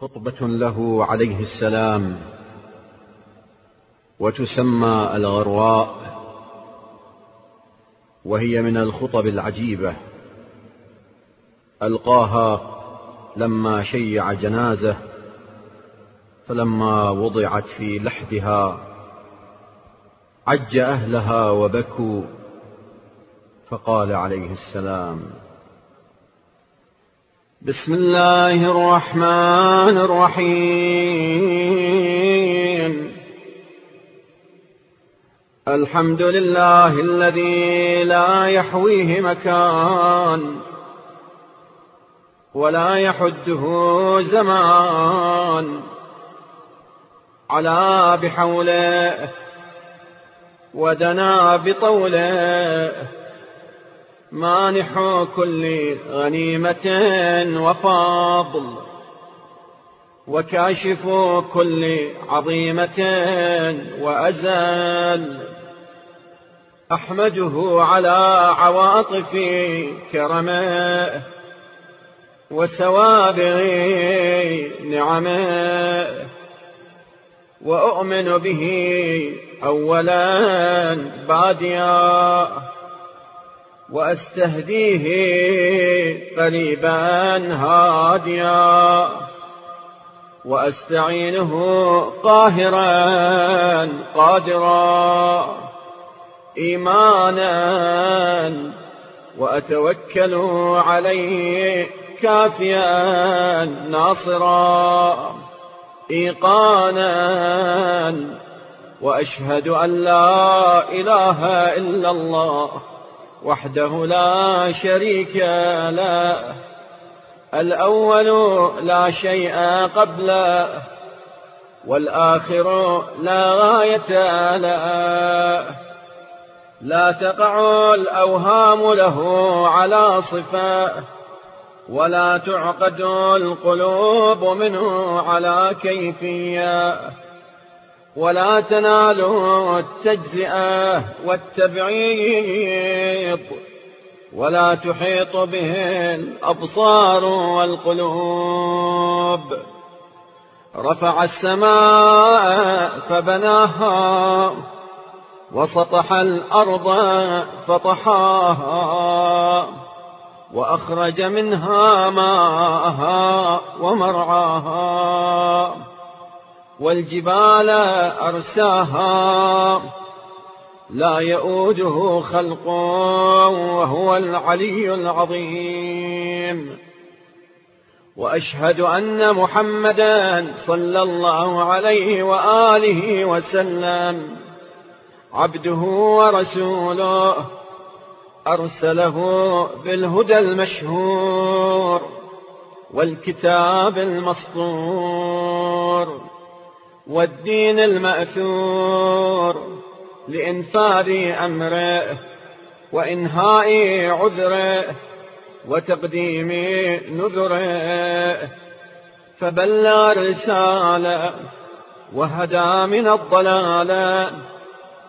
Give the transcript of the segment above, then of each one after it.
خطبة له عليه السلام وتسمى الغرواء وهي من الخطب العجيبة. ألقاها لما شيع جنازة فلما وضعت في لحدها عج أهلها وبكوا فقال عليه السلام بسم الله الرحمن الرحيم. الحمد لله الذي لا يحويه مكان ولا يحده زمان. على بحوله ودنا بطوله. مانح كل غنيمة وفاضل وكاشف كل عظيمة وأزل. أحمده على عواطف كرمه وسوابغ نعمه وأؤمن به أولا باديا. وأستهديه قريبا هاديا. وأستعينه قاهرا قادرا. إيمانا وأتوكل عليه كافيا ناصرا. إيقانا وأشهد أن لا إله إلا الله. وحده لا شريك له. الأول لا شيء قبله والآخر لا غاية له. لا تقع الأوهام له على صفة ولا تعقد القلوب منه على كيفية. ولا تنالوا التجزئة والتبعيض ولا تحيط به الأبصار والقلوب. رفع السماء فبناها وسطح الأرض فطحاها وأخرج منها ماءها ومرعاها. والجبال أرساها لا يؤوده خلق وهو العلي العظيم. وأشهد أن محمدا صلى الله عليه وآله وسلم. عبده ورسوله أرسله بالهدى المشهور والكتاب المسطور. والدين المأثور لإنفاذ أمره وإنهاء عذره وتقديم نذره فبلى رسالة وهدى من الضلال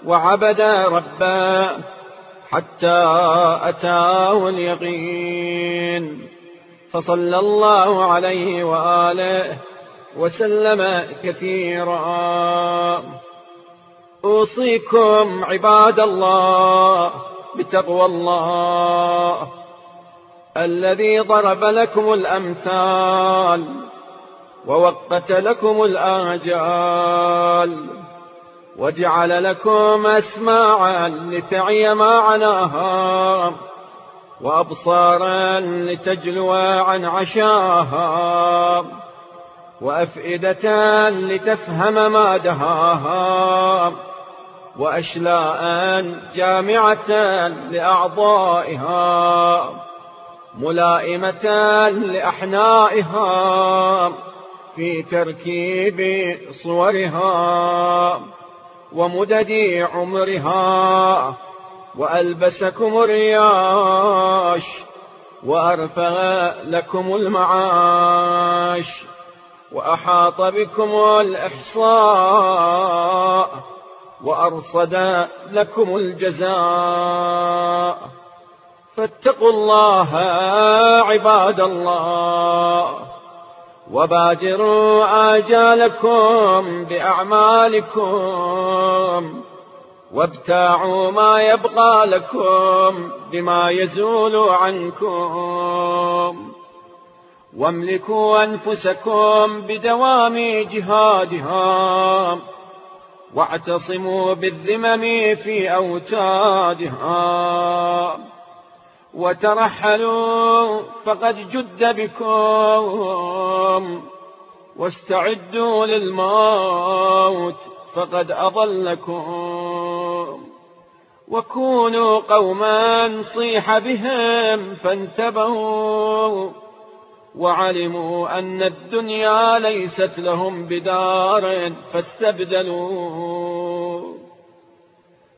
وعبد ربه حتى أتاه اليقين. فصلى الله عليه وآله وسلم كثيرا. أوصيكم عباد الله بتقوى الله الذي ضرب لكم الأمثال ووقت لكم الآجال وجعل لكم أسماعا لتعي ما عناها وأبصارا لتجلو عن عشاها. وأفئدة لتفهم ما دهاها وأشلاء جامعة لأعضائها ملائمة لأحنائها في تركيب صورها ومدد عمرها وألبسكم الرياش وأرفع لكم المعاش. وأحاط بكم الإحصاء وأرصد لكم الجزاء فاتقوا الله عباد الله وبادروا آجالكم بأعمالكم وابتاعوا ما يبقى لكم بما يزول عنكم واملكوا أنفسكم بدوام جهادها واعتصموا بالذمم في أوتادها وترحلوا فقد جد بكم واستعدوا للموت فقد أضلكم وكونوا قوما صيح بهم فانتبهوا وعلموا أن الدنيا ليست لهم بدار فاستبدلوا.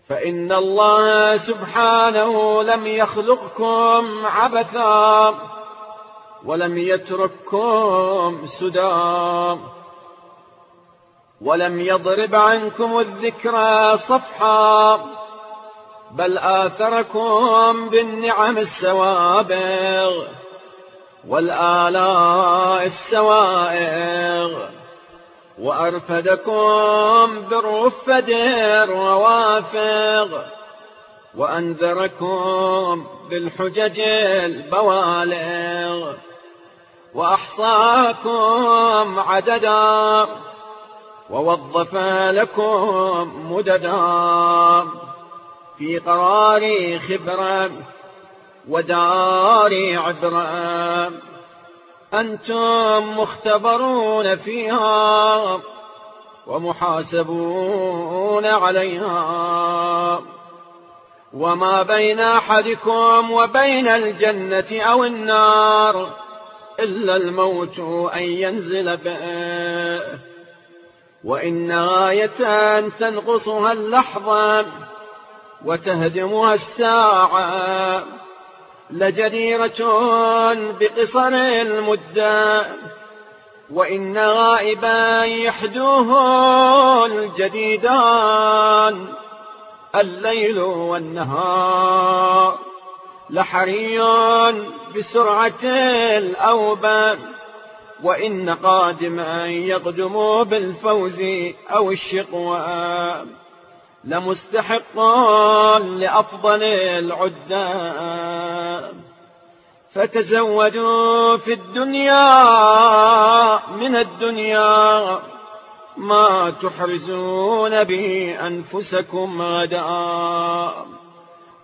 فإن الله سبحانه لم يخلقكم عبثا ولم يترككم سدى ولم يضرب عنكم الذكرى صفحا بل آثركم بالنعم السوابغ والآلاء السوائغ وأرفدكم بالرفد الروافغ وأنذركم بالحجج البوالغ وأحصاكم عددا ووظف لكم مددا في قرار خبرة ودار عبرة أنتم مختبرون فيها ومحاسبون عليها. وما بين أحدكم وبين الجنة أو النار إلا الموت أن ينزل به. وإن آية تنقصها اللحظة وتهدمها الساعة. لجديرة بقصر المدة وإن غائبا يحدوه الجديدان. الليل والنهار لحري بسرعة الأوبان وإن قادما يقدم بالفوز أو الشقوى. لمستحق لأفضل العدة. فتزودوا في الدنيا من الدنيا ما تحرزون به أنفسكم غدا.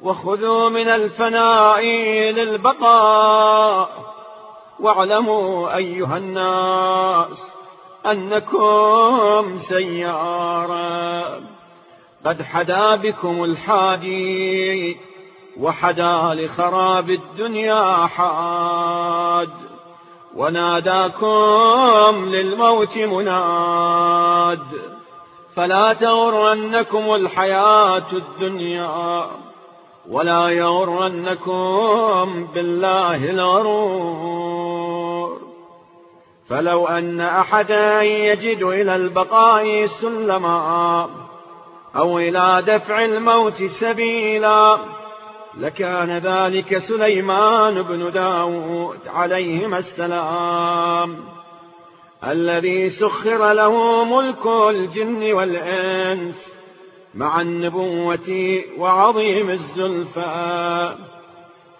وخذوا من الفناء للبقاء واعلموا أيها الناس أنكم سيارة. قد حدا بكم الحادي وحدا لخراب الدنيا حاد وناداكم للموت مناد فلا تغرنكم الحياة الدنيا ولا يغرنكم بالله الغرور فلو أن أحدا يجد إلى البقاء سلما أو إلى دفع الموت سبيلا لكان ذلك سليمان بن داود عليهما السلام. الذي سخر له ملك الجن والإنس مع النبوة وعظيم الزلفى.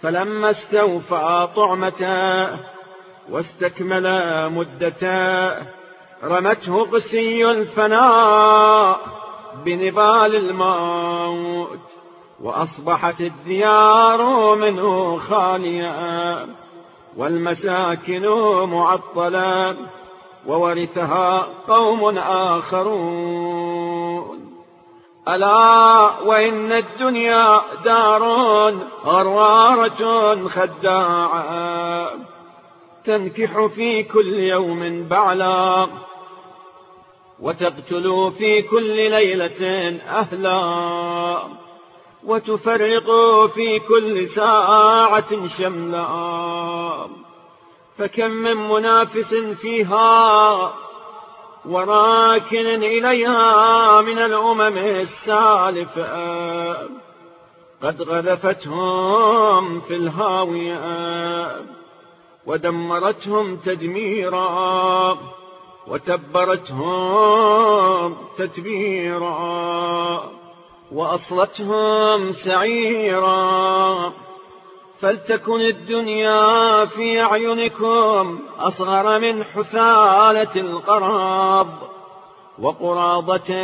فلما استوفى طعمته واستكمل مدته رمته قسي الفناء بنبال الموت وأصبحت الديار منه خالية والمساكن معطلة وورثها قوم آخرون. ألا وإن الدنيا دار غرارة خداعة تنكح في كل يوم بعلا وتقتل في كل ليلة أهلا وتفرق في كل ساعة شملا. فكم من منافس فيها وراكن إليها من الأمم السالفة. قد غذفتهم في الهاوية ودمرتهم تدميرا. وتبرتهم تتبيرا وأصلتهم سعيرا فلتكن الدنيا في أعينكم أصغر من حثالة القراب وقراضة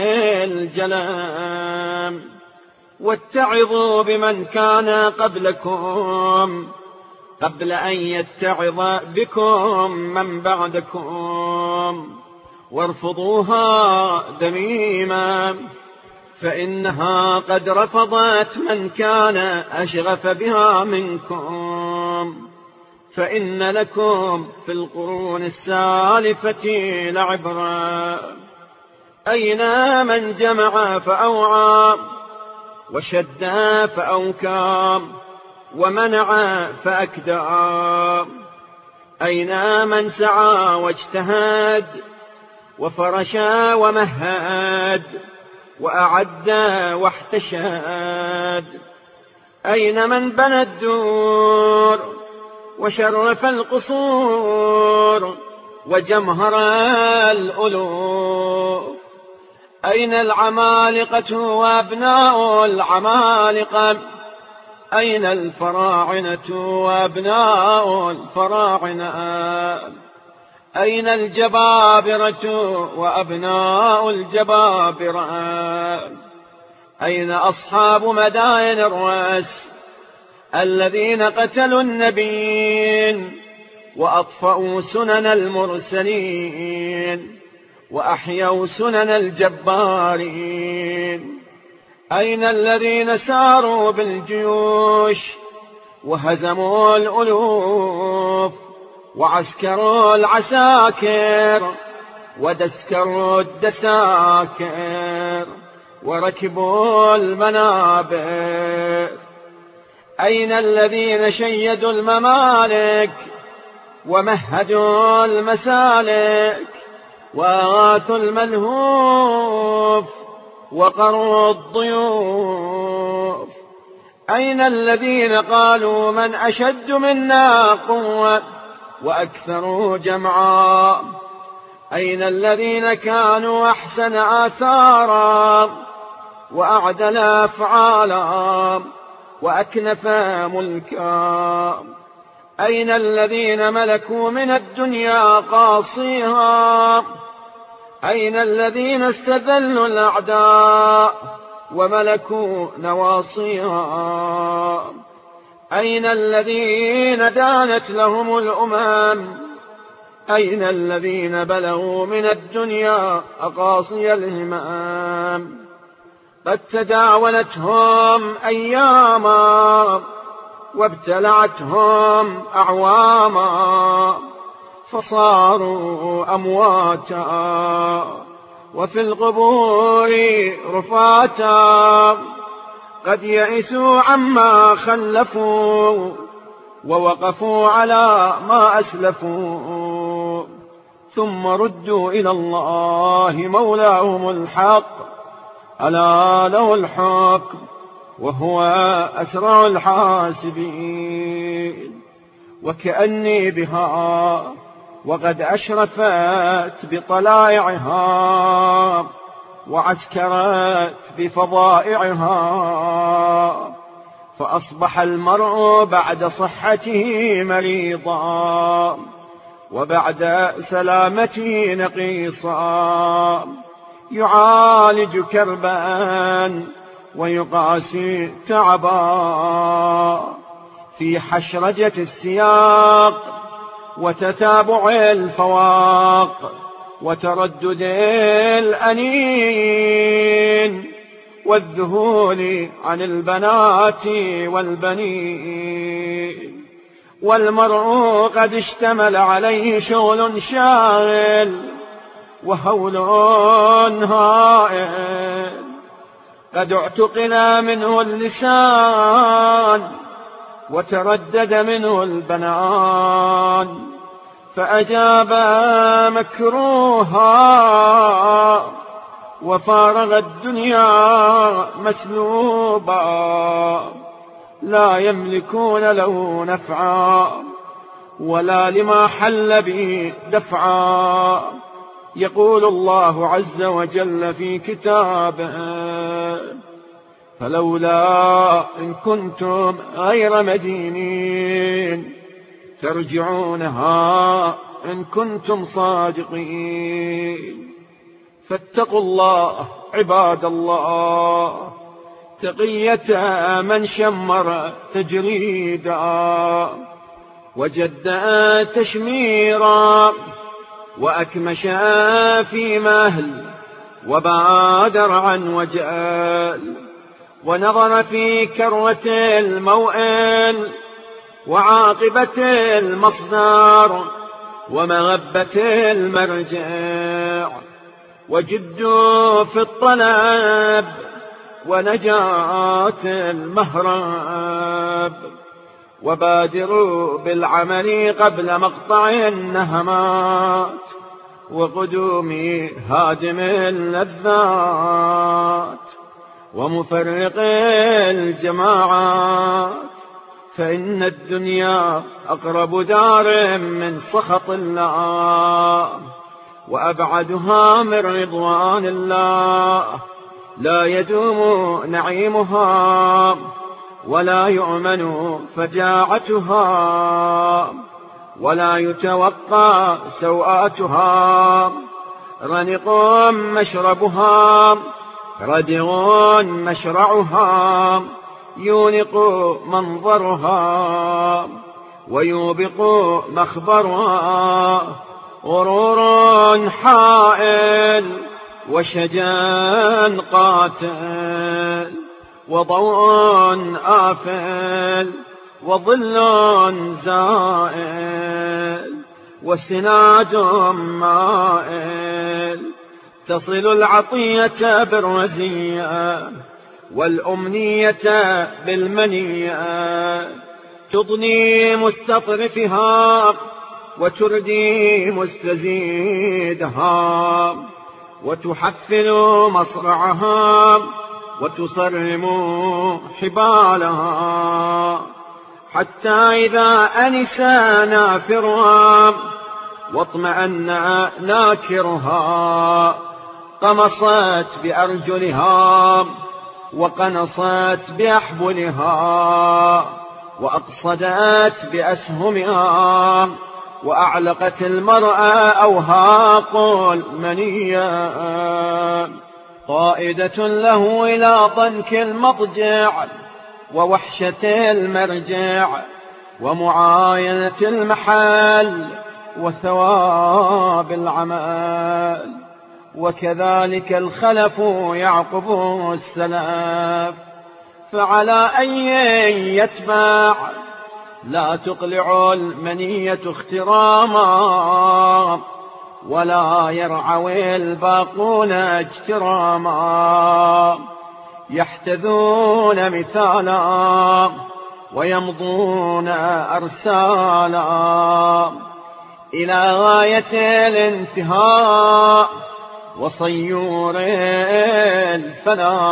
الجلام واتعظوا بمن كان قبلكم قبل أن يتعظ بكم من بعدكم وارفضوها ذميما فإنها قد رفضت من كان أشغف بها منكم. فإن لكم في القرون السالفة لعبرا أين من جمع فأوعى وشد فأوكام ومنع فأكدى أين من سعى واجتهد وفرش ومهد وأعد واحتشاد. أين من بنى الدور وشرف القصور وجمهر الألوف. أين العمالقة وأبناء العمالقة؟ أين الفراعنة وأبناء الفراعنة؟ أين الجبابرة وأبناء الجبابرة؟ أين أصحاب مدائن الرأس الذين قتلوا النبيين وأطفأوا سنن المرسلين وأحيوا سنن الجبارين؟ أين الذين ساروا بالجيوش وهزموا الألوف وعسكروا العساكر ودسكروا الدساكر وركبوا المنابر؟ أين الذين شيدوا الممالك ومهدوا المسالك وآثوا الملهوف وقروا الضيوف. أين الذين قالوا من أشد منا قوة وأكثر جمعا؟ أين الذين كانوا أحسن آثارا وأعدل أفعالا وأكنف ملكا؟ أين الذين ملكوا من الدنيا قاصيها أين الذين استذلوا الأعداء وملكوا نواصيها؟ أين الذين دانت لهم الأمم؟ أين الذين بلغوا من الدنيا أقاصي الهمام قد تداولتهم أياما وابتلعتهم أعواما. فصاروا أمواتا وفي القبور رفاتا. قد يئسوا عما خلفوا ووقفوا على ما أسلفوا. ثم ردوا إلى الله مولاهم الحق. ألا له الحكم وهو أسرع الحاسبين. وكأني بها وقد أشرفت بطلائعها وعسكرت بفضائعها فأصبح المرء بعد صحته مريضا وبعد سلامته نقيصا. يعالج كربا ويقاسي تعبا في حشرجة السياق وتتابع الفواق وتردد الأنين والذهول عن البنات والبنين والمرء قد اشتمل عليه شغل شاغل وهول هائل. قد اعتقنا منه اللسان وتردد منه البنان فأجاب مكروها وفارغ الدنيا مسلوبا لا يملكون له نفعا ولا لما حل به دفعا. يقول الله عز وجل في كتابه فلولا إن كنتم غير مدينين ترجعونها إن كنتم صادقين. فاتقوا الله عباد الله تقية من شمر تجريدا وجد تشميرا وأكمش في مهل وبادر عن وجال. ونظر في كروة الموئل وعاقبة المصدر ومغبة المرجع وجدوا في الطلب ونجاة المهرب وبادروا بالعمل قبل مقطع النهمات وقدوم هادم اللذات ومفرق الجماعات فإن الدنيا أقرب دار من سخط الله وأبعدها من رضوان الله. لا يدوم نعيمها ولا يؤمن فجاعتها ولا يتوقى سوءاتها رنق مشربها ردغ مشرعها يونق منظرها ويوبق مخبرها. غرور حائل وشجان قاتل وضوء آفل وظل زائل وسناد مائل. تصل العطية بالرزية والأمنية بالمنية. تضني مستطرفها وتردي مستزيدها. وتحفل مصرعها وتصرم حبالها. حتى إذا أنسى نافرها واطمأن ناكرها. قمصت بأرجلها وقنصت بأحبلها وأقصدت بأسهمها وأعلقت المرأة أوهاق المنية قائدة له إلى ضنك المضجع ووحشة المرجع ومعاينة المحل وثواب العمل. وكذلك الخلف يعقب السلف فعلى أي يتبع لا تقلع المنية اختراما ولا يرعوي الباقون اجتراما يحتذون مثالا ويمضون أرسالا إلى غاية الانتهاء وصيور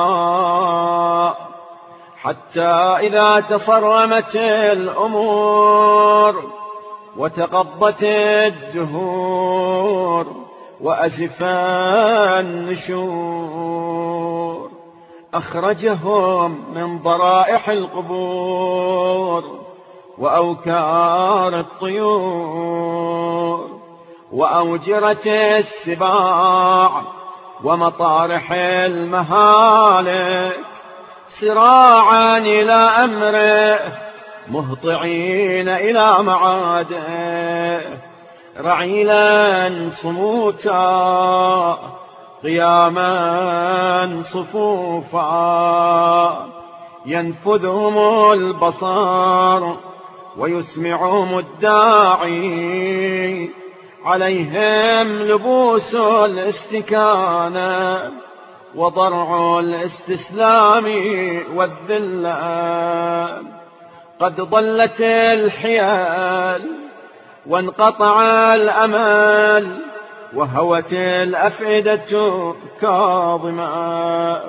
الفناء حتى إذا تصرمت الأمور وتقضت الدهور وأزفا النشور أخرجهم من ضرائح القبور وأوكار الطيور. وأوجرة السباع ومطارح المهالك سراعا إلى أمره مهطعين إلى معاده رعيلا صموتا قياما صفوفا ينفذهم البصر ويسمعهم الداعي عليهم لبوس الاستكانة وضرع الاستسلام والذلة. قد ضلت الحيال وانقطع الأمل وهوت الأفئدة كاظمة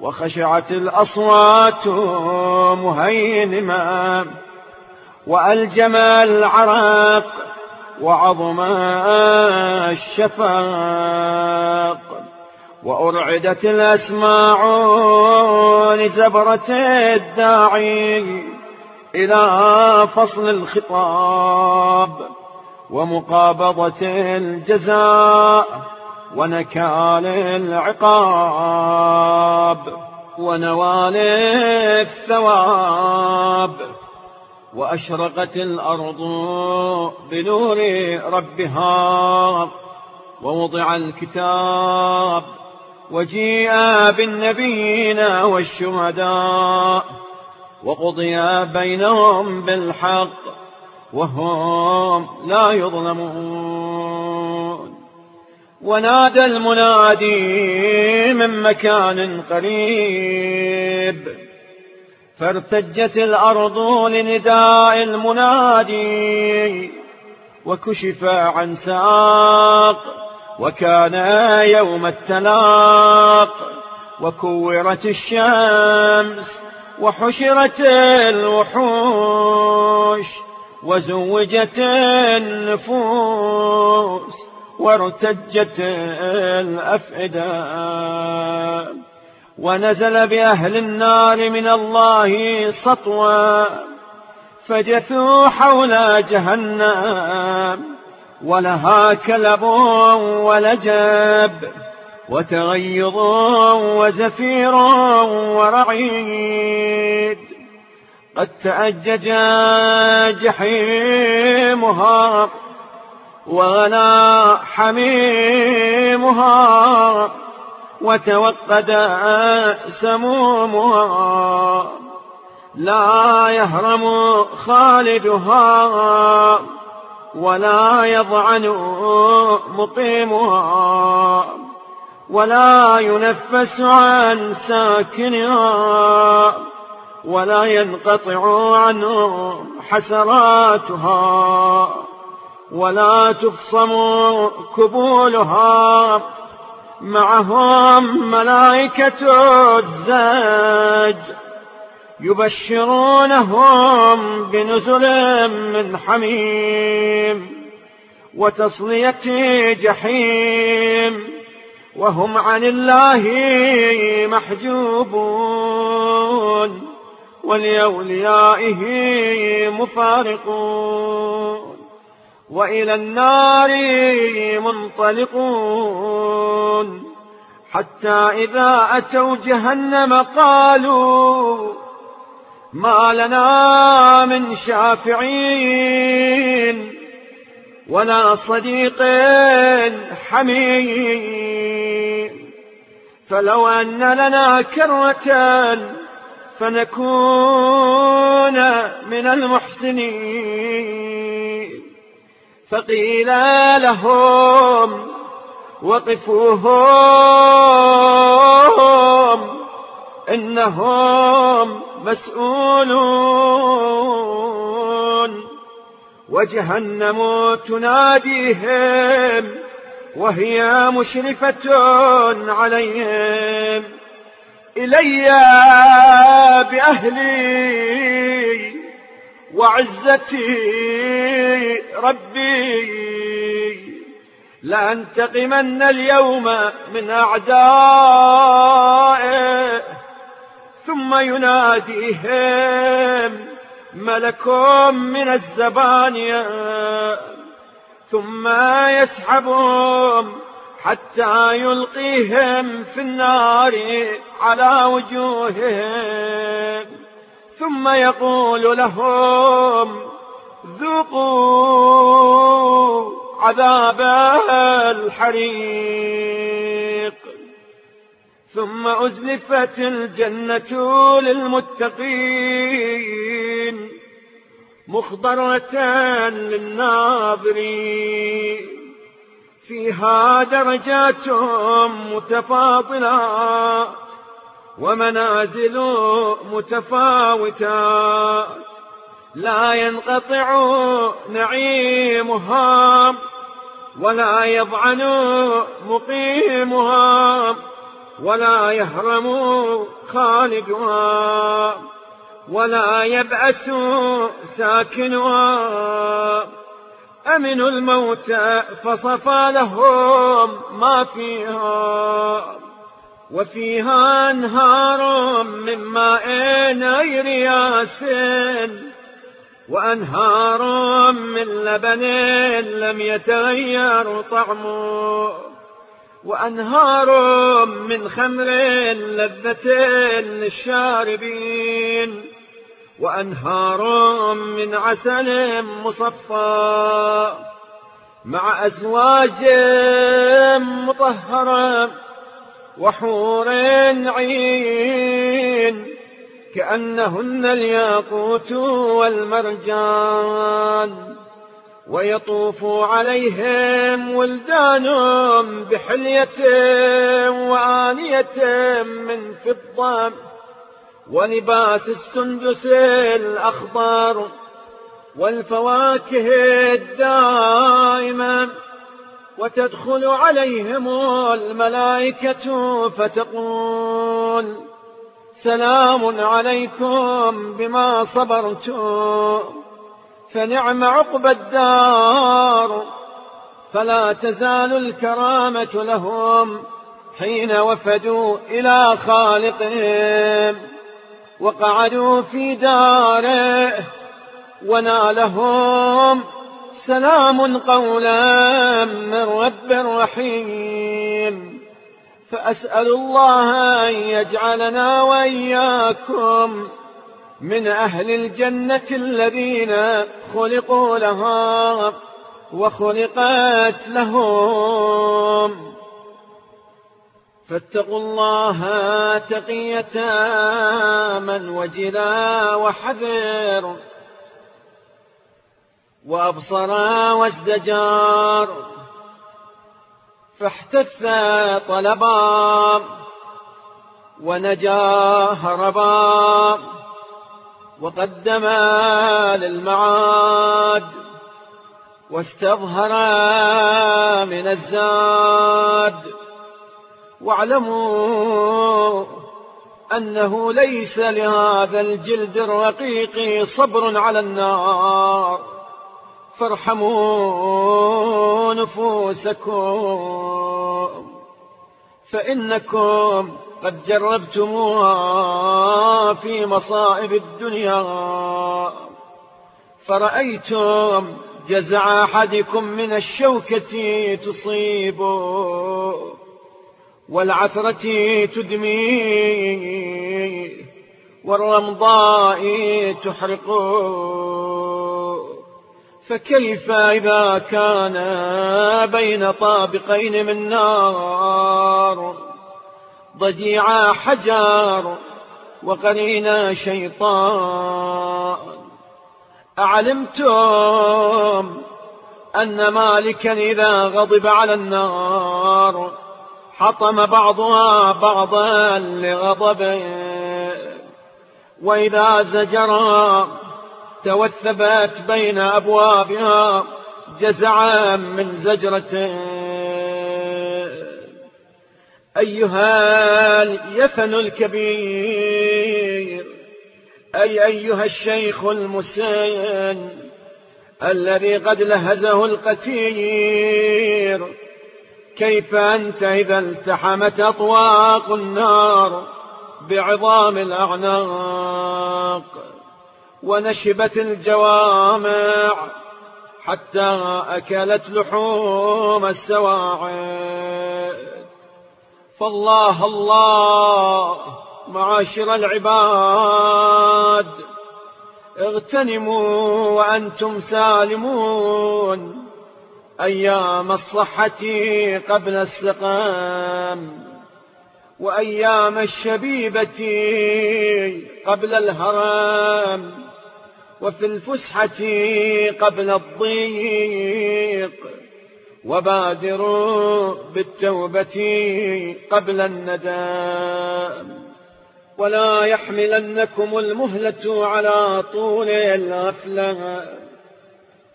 وخشعت الأصوات مهينمة. وألجم العرق وعظم الشفاق وأرعدت الأسماع لزبرة الداعي إلى فصل الخطاب ومقابضة الجزاء ونكال العقاب ونوال الثواب وأشرقت الأرض بنور ربها ووضع الكتاب وجيء بالنبيين والشهداء وقضي بينهم بالحق وهم لا يظلمون. ونادى المنادي من مكان قريب فارتجت الأرض لنداء المنادي وكشف عن ساق وكان يوم التلاق وكورت الشمس وحشرت الوحوش وزوجت النفوس وارتجت الأفئدة. ونزل بأهل النار من الله سطوا فجثوا حول جهنم ولها كلب ولجب وتغيظ وزفير ورعيد قد تأجج جحيمها وغلا حميمها وتوقد سمومها. لا يهرم خالدها ولا يضعن مقيمها ولا ينفس عن ساكنها ولا ينقطع عنه حسراتها ولا تفصم كبولها معهم ملائكة الزاج يبشرونهم بنزل من حميم وتصلية جحيم وهم عن الله محجوبون ولأوليائه مفارقون وإلى النار منطلقون. حتى إذا أتوا جهنم قالوا ما لنا من شافعين ولا صديق حميم. فلو أن لنا كرة فنكون من المحسنين. فقيل لهم وقفوهم إنهم مسؤولون. وجهنم تناديهم وهي مشرفة عليهم. إلي بأهلي. وعزتي ربي لأنتقمن اليوم من أعدائه ثم يناديهم ملك من الزبانية ثم يسحبهم حتى يلقيهم في النار على وجوههم. ثم يقول لهم ذوقوا عذاب الحريق. ثم أزلفت الجنة للمتقين مخضرة للناظرين. فيها درجات متفاضلات ومنازل متفاوتات لا ينقطع نعيمها ولا يضعن مقيمها ولا يهرم خالدها ولا يبأس ساكنها. أمنوا الموت فصفى لهم ما فيها. وفيها أنهار من ماء غير ياس وأنهار من لبن لم يتغير طعمه وأنهار من خمر لذة للشاربين وأنهار من عسل مصفى مع أزواج مطهرة. وحور عين كأنهن الياقوت والمرجان. ويطوف عليهم ولدان بحلية وآنية من فضة. ولباس السندس الأخضر والفواكه الدائمة. وتدخل عليهم الملائكة فتقول سلام عليكم بما صبرتم فنعم عقبى الدار. فلا تزال الكرامة لهم حين وفدوا إلى خالقهم. وقعدوا في داره ونالهم سلام قولا من رب رحيم. فأسأل الله أن يجعلنا وإياكم من أهل الجنة الذين خلقوا لها وخلقت لهم. فاتقوا الله تقية من وجلا وحذر. وأبصر وازدجار. فاحتث طلبا ونجا هربا وقدم للمعاد واستظهر من الزاد. واعلموا أنه ليس لهذا الجلد الرقيق صبر على النار. فارحموا نفوسكم فإنكم قد جربتموها في مصائب الدنيا. فرأيتم جزع أحدكم من الشوكة تصيبه والعثرة تدمي والرمضاء تحرق فكيف إذا كان بين طابقين من نار؟ ضجيع حجار وقرين شيطان. أعلمتم أن مالكا إذا غضب على النار حطم بعضها بعضا لغضبه. وإذا زجرا توثبت بين أبوابها جزعا من زجرة. أيها اليفن الكبير أي أيها الشيخ المسن الذي قد لهزه القتير كيف أنت إذا التحمت أطواق النار بعظام الأعناق؟ ونشبت الجوامع حتى أكلت لحوم السواعد فالله الله معاشر العباد اغتنموا وأنتم سالمون أيام الصحة قبل السقام. وأيام الشبيبة قبل الهرام وفي الفسحة قبل الضيق وبادروا بالتوبة قبل الندام. ولا يحملنكم المهلة على طول الغفلة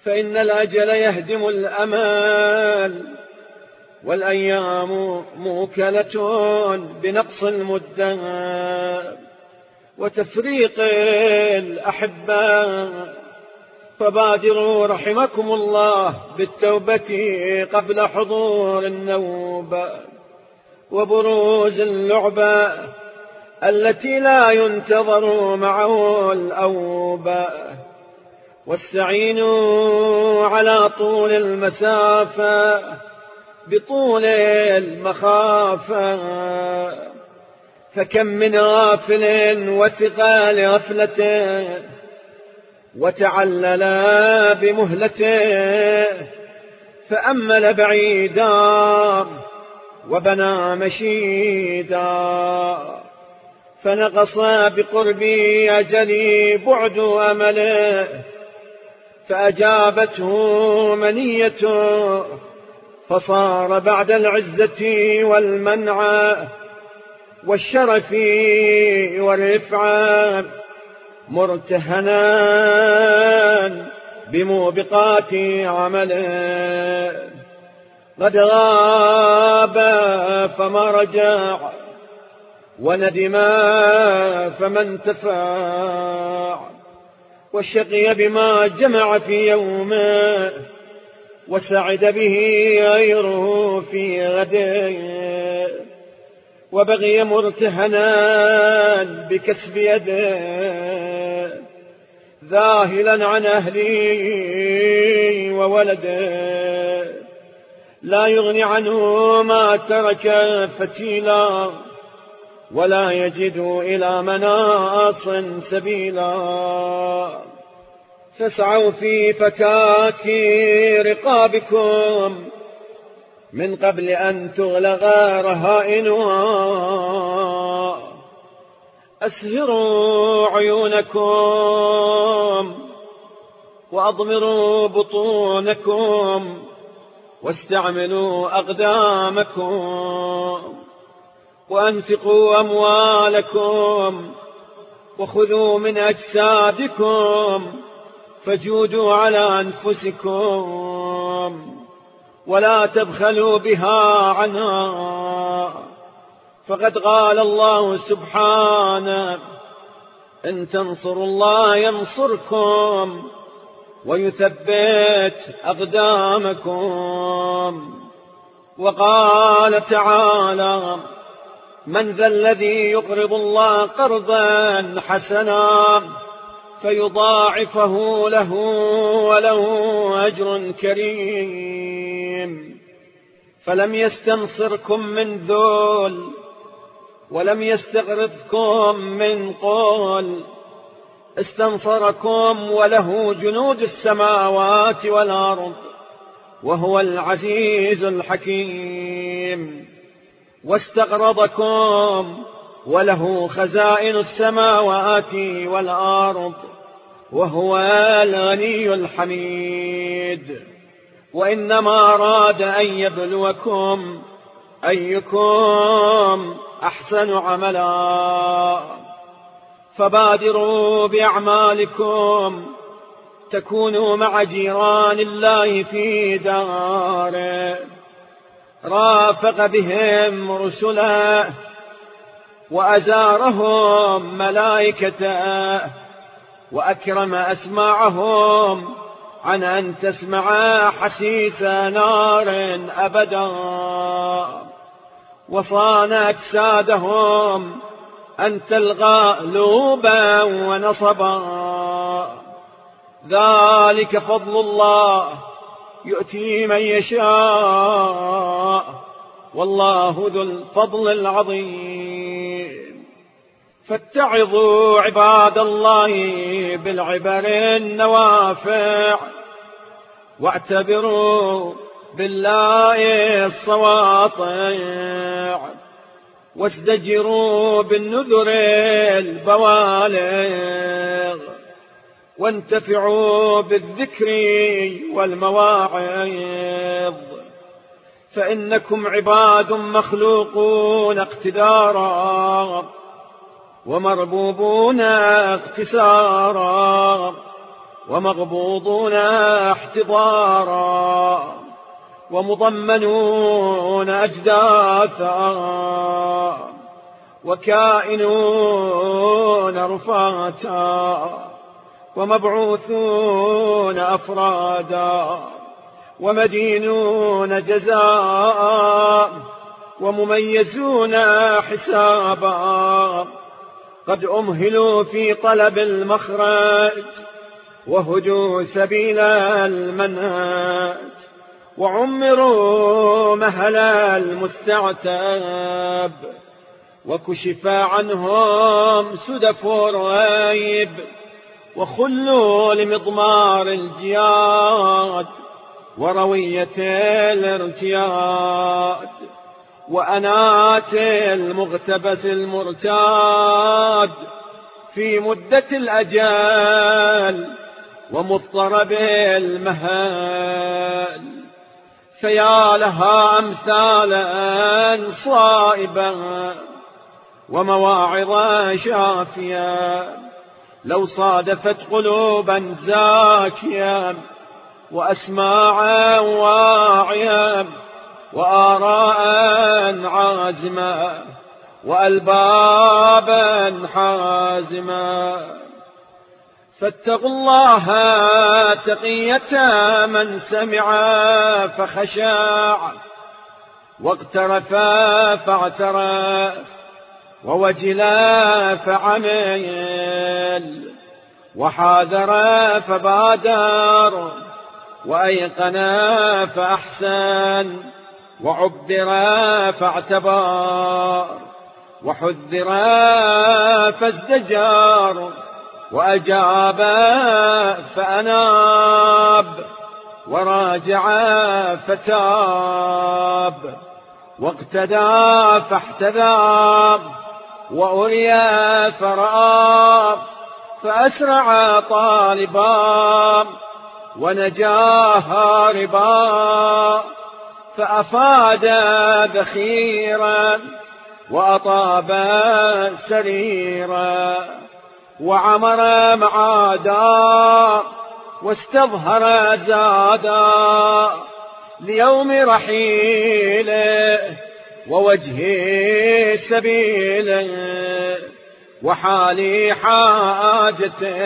فإن الأجل يهدم الأمال. والأيام موكلة بنقص المدة وتفريق الأحباء فبادروا رحمكم الله بالتوبة قبل حضور النوبة وبروز اللعبة التي لا ينتظر معه الأوبة واستعينوا على طول المسافة بطول المخافة. فكم من غافل وثقال غفلته وتعلل بمهلته فأمل بعيدا وبنى مشيدا. فنقص بقربي أجلي بعد أمله. فأجابته منيته فصار بعد العزة والمنع والشرف والرفعة مرتهنا بموبقات عمله قد غاب فما رجع وندم فما انتفع. والشقي بما جمع في يومه وسعد به غيره في غده وبغي مرتهنا بكسب يده ذاهلا عن أهلي وولده لا يغني عنه ما ترك فتيلا. ولا يجد إلى مناص سبيلا. فاسعوا في فكاك رقابكم من قبل أن تغلق رهائنها أسهروا عيونكم وأضمروا بطونكم واستعملوا أقدامكم وأنفقوا أموالكم وخذوا من أجسادكم فجودوا على أنفسكم ولا تبخلوا بها عنها فقد قال الله سبحانه إن تنصروا الله ينصركم ويثبت أقدامكم. وقال تعالى من ذا الذي يقرض الله قرضا حسنا فيضاعفه له وله أجر كريم. فلم يستنصركم من ذول ولم يستغرضكم من قول. استنصركم وله جنود السماوات والأرض وهو العزيز الحكيم. واستغرضكم وله خزائن السماوات والأرض. وهو الغني الحميد. وإنما أراد أن يبلوكم أيكم أحسن عملا. فبادروا بأعمالكم تكونوا مع جيران الله في داره. رافق بهم رسله وأزارهم ملائكته. وأكرم أسماعهم عن أن تسمع حسيس نار أبدا. وصان أجسادهم أن تلغى لوبا ونصبا. ذلك فضل الله يؤتي من يشاء. والله ذو الفضل العظيم. فاتعظوا عباد الله بالعبر النوافع واعتبروا بالله الصواطع وازدجروا بالنذر البوالغ وانتفعوا بالذكر والمواعظ. فإنكم عباد مخلوقون اقتدارا. ومربوبون اقتسارا ومغبوضون احتضارا ومضمنون أجداثا وكائنون رفاتا ومبعوثون أفرادا ومدينون جزاء ومميزون حسابا قد أمهلوا في طلب المخرج وهدوا سبيل المنهج وعمروا مهل المستعتب وكشف عنهم سدف الريب وخلوا لمضمار الجياد وروية الارتياد وأنات المغتبس المرتاد في مدة الأجال ومضطرب المهال. فيا لها أمثالا صائبا ومواعظ شافيا. لو صادفت قلوبا زاكيا وأسماعا واعيا وآراء عازمة وألبابا حازمة. فاتقوا الله تقية من سمع فخشع واقترف فاعترف ووجلا فعمل وحاذر فبادر وأيقن فأحسن. وعبر فاعتبر وحذر فازدجر وأجاب فأناب وراجع فتاب واقتدى فاحتذى وأريا فرأى فأسرع طالبا ونجا هاربا فأفاد بخيرا وأطاب سريرا وعمر معادا واستظهر زادا ليوم رحيله ووجه سبيله وحالي حاجته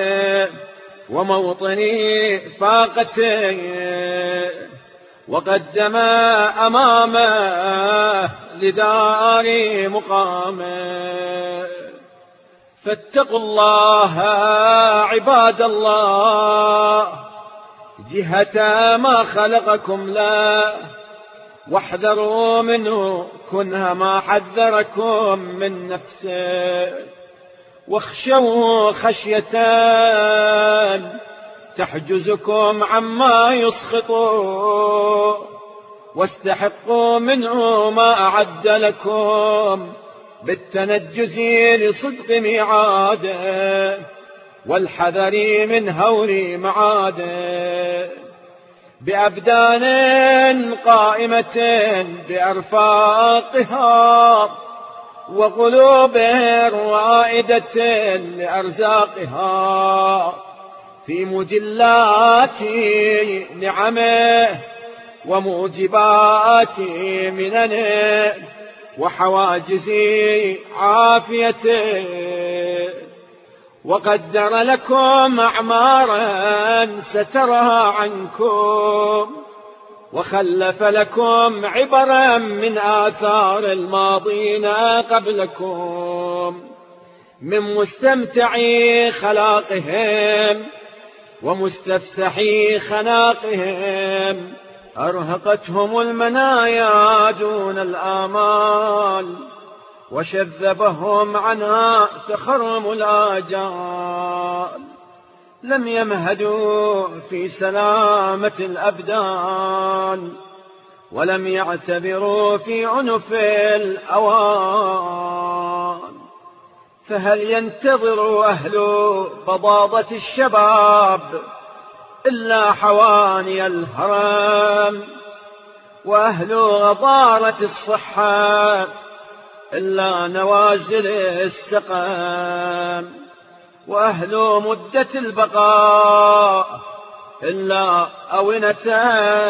وموطني فاقته وقدم أمامه لدار مقامه فاتقوا الله عباد الله جهة ما خلقكم لا. واحذروا منه كنها ما حذركم من نفسه واخشوا خشية تحجزكم عما يسخطوا واستحقوا منه ما أعد لكم بالتنجز لصدق ميعاده والحذر من هول معاده بأبدان قائمة بأرفاقها وقلوب رائدة لأرزاقها في مجلات نعمه وموجبات مننه وحواجز عافيته وقدر لكم أعمارا سترها عنكم. وخلف لكم عبرا من آثار الماضين قبلكم. من مستمتعي خلاقهم ومستفسحي خناقهم أرهقتهم المنايا دون الآمال وشذبهم عنها تخرم الآجال. لم يمهدوا في سلامة الأبدان ولم يعتبروا في عنف الأوان. فهل ينتظر أهل بضاضة الشباب إلا حواني الهرم وأهل غضارة الصحة إلا نوازل السقام وأهل مدة البقاء إلا أونة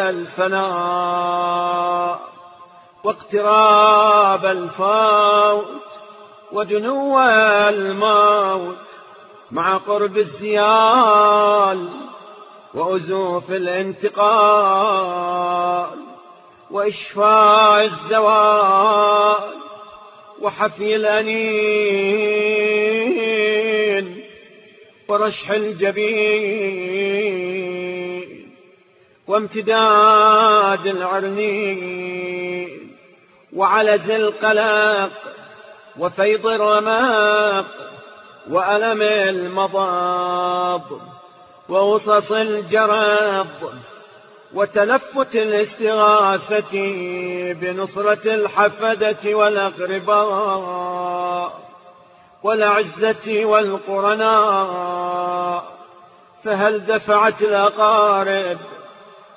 الفناء واقتراب الفوت ودنو الموت مع قرب الزيال وأزوف الانتقال وإشفاء الزوال وحفي الأنين ورشح الجبين وامتداد العرنين وعلز القلق وفيض الرماق وألم المضاض وغصص الجرب وتلفت الاستغاثة بنصرة الحفدة والأقرباء والعزة والقرناء فهل دفعت الأقارب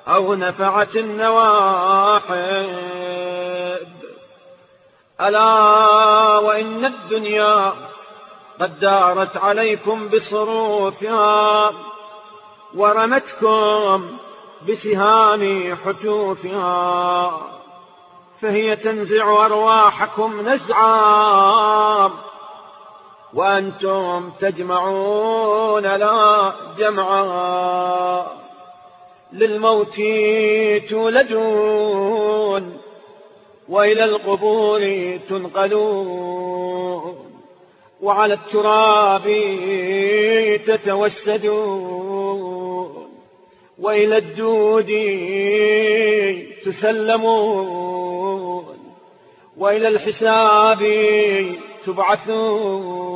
أو نفعت النواحب ألا وإن الدنيا قد دارت عليكم بصروفها ورمتكم بسهام حتوفها فهي تنزع أرواحكم نزعا وأنتم تجمعون لا جمعا للموت تولدون وإلى القبور تنقلون وعلى التراب تتوسدون وإلى الدود تسلمون وإلى الحساب تبعثون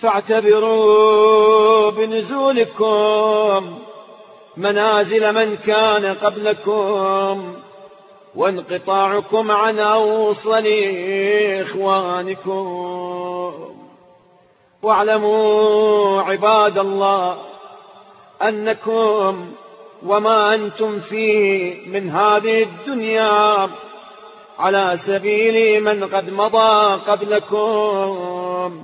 فاعتبروا بنزولكم منازل من كان قبلكم وانقطاعكم عن أوصل إخوانكم. واعلموا عباد الله أنكم وما أنتم فيه من هذه الدنيا على سبيل من قد مضى قبلكم.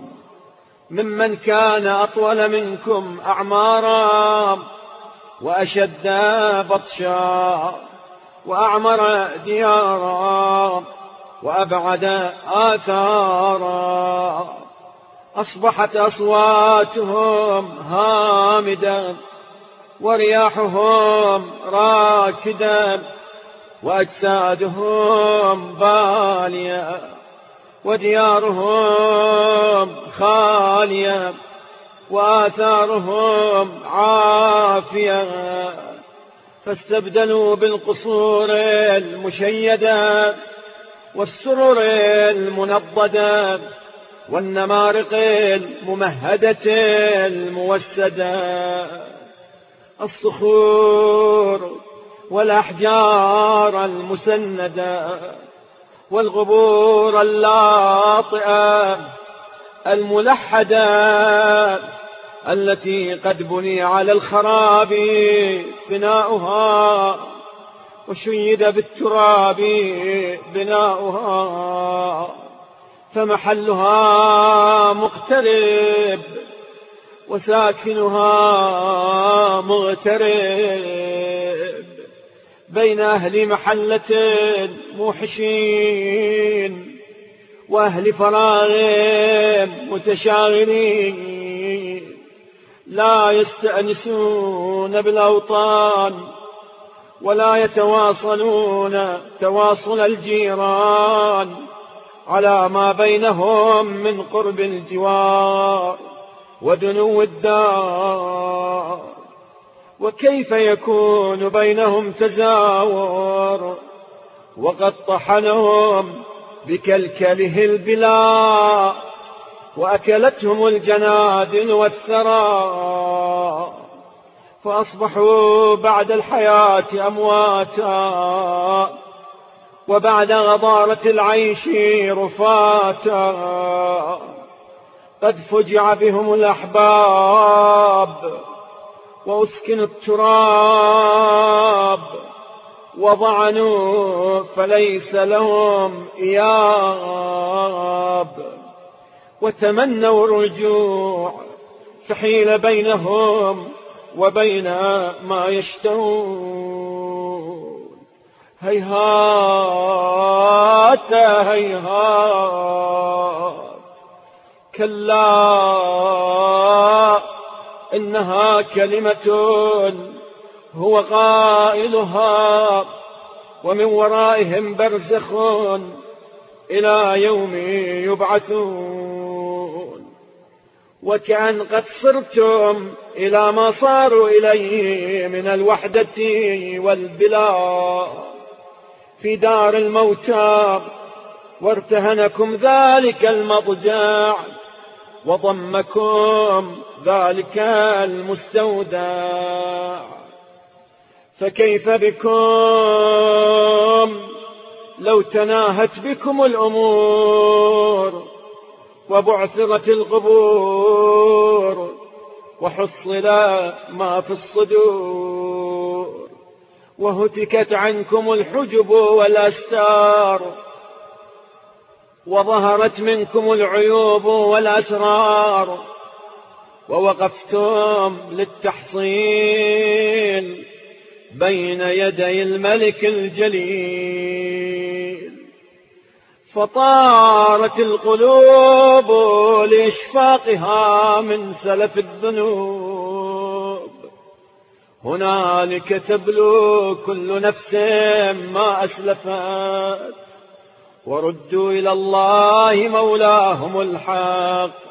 ممن كان أطول منكم أعمارا وأشد بطشا. وأعمر ديارا وأبعد آثارا. أصبحت أصواتهم هامدا ورياحهم راكدا وأجسادهم بالية وديارهم خالية وآثارهم عافية. فاستبدلوا بالقصور المشيدة والسرر المنضدة والنمارق الممهدة الموسدة. الصخور والأحجار المسندة والغبور اللاطئة الملحدة التي قد بني على الخراب بناؤها وشيد بالتراب بناؤها فمحلها مقترب وساكنها مغترب بين أهل محلة موحشين وأهل فراغ متشاغلين. لا يستأنسون بالأوطان ولا يتواصلون تواصل الجيران على ما بينهم من قرب الجوار ودنو الدار. وكيف يكون بينهم تزاور؟ وقد طحنهم بكلكله البلاء وأكلتهم الجنادل والثرى فأصبحوا بعد الحياة أمواتا وبعد غضارة العيش رفاتا قد فجع بهم الأحباب وأسكنوا التراب وضعنوا فليس لهم إياب وتمنوا الرجوع فحيل بينهم وبين ما يشتهون. هيهات هيهات. كلا إنها كلمة هو قائلها ومن ورائهم برزخ إلى يوم يبعثون. وكأن قد صرتم إلى ما صاروا إليه من الوحدة والبلاء في دار الموتى وارتهنكم ذلك المضجع وضمكم ذلك المستودع. فكيف بكم؟ لو تناهت بكم الأمور وبعثرت القبور وحصل ما في الصدور وهتكت عنكم الحجب والأستار وظهرت منكم العيوب والأسرار ووقفتم للتحصين بين يدي الملك الجليل. فطارت القلوب لإشفاقها من سلف الذنوب. هنالك تبلو كل نفس ما أسلفت. وردوا إلى الله مولاهم الحق.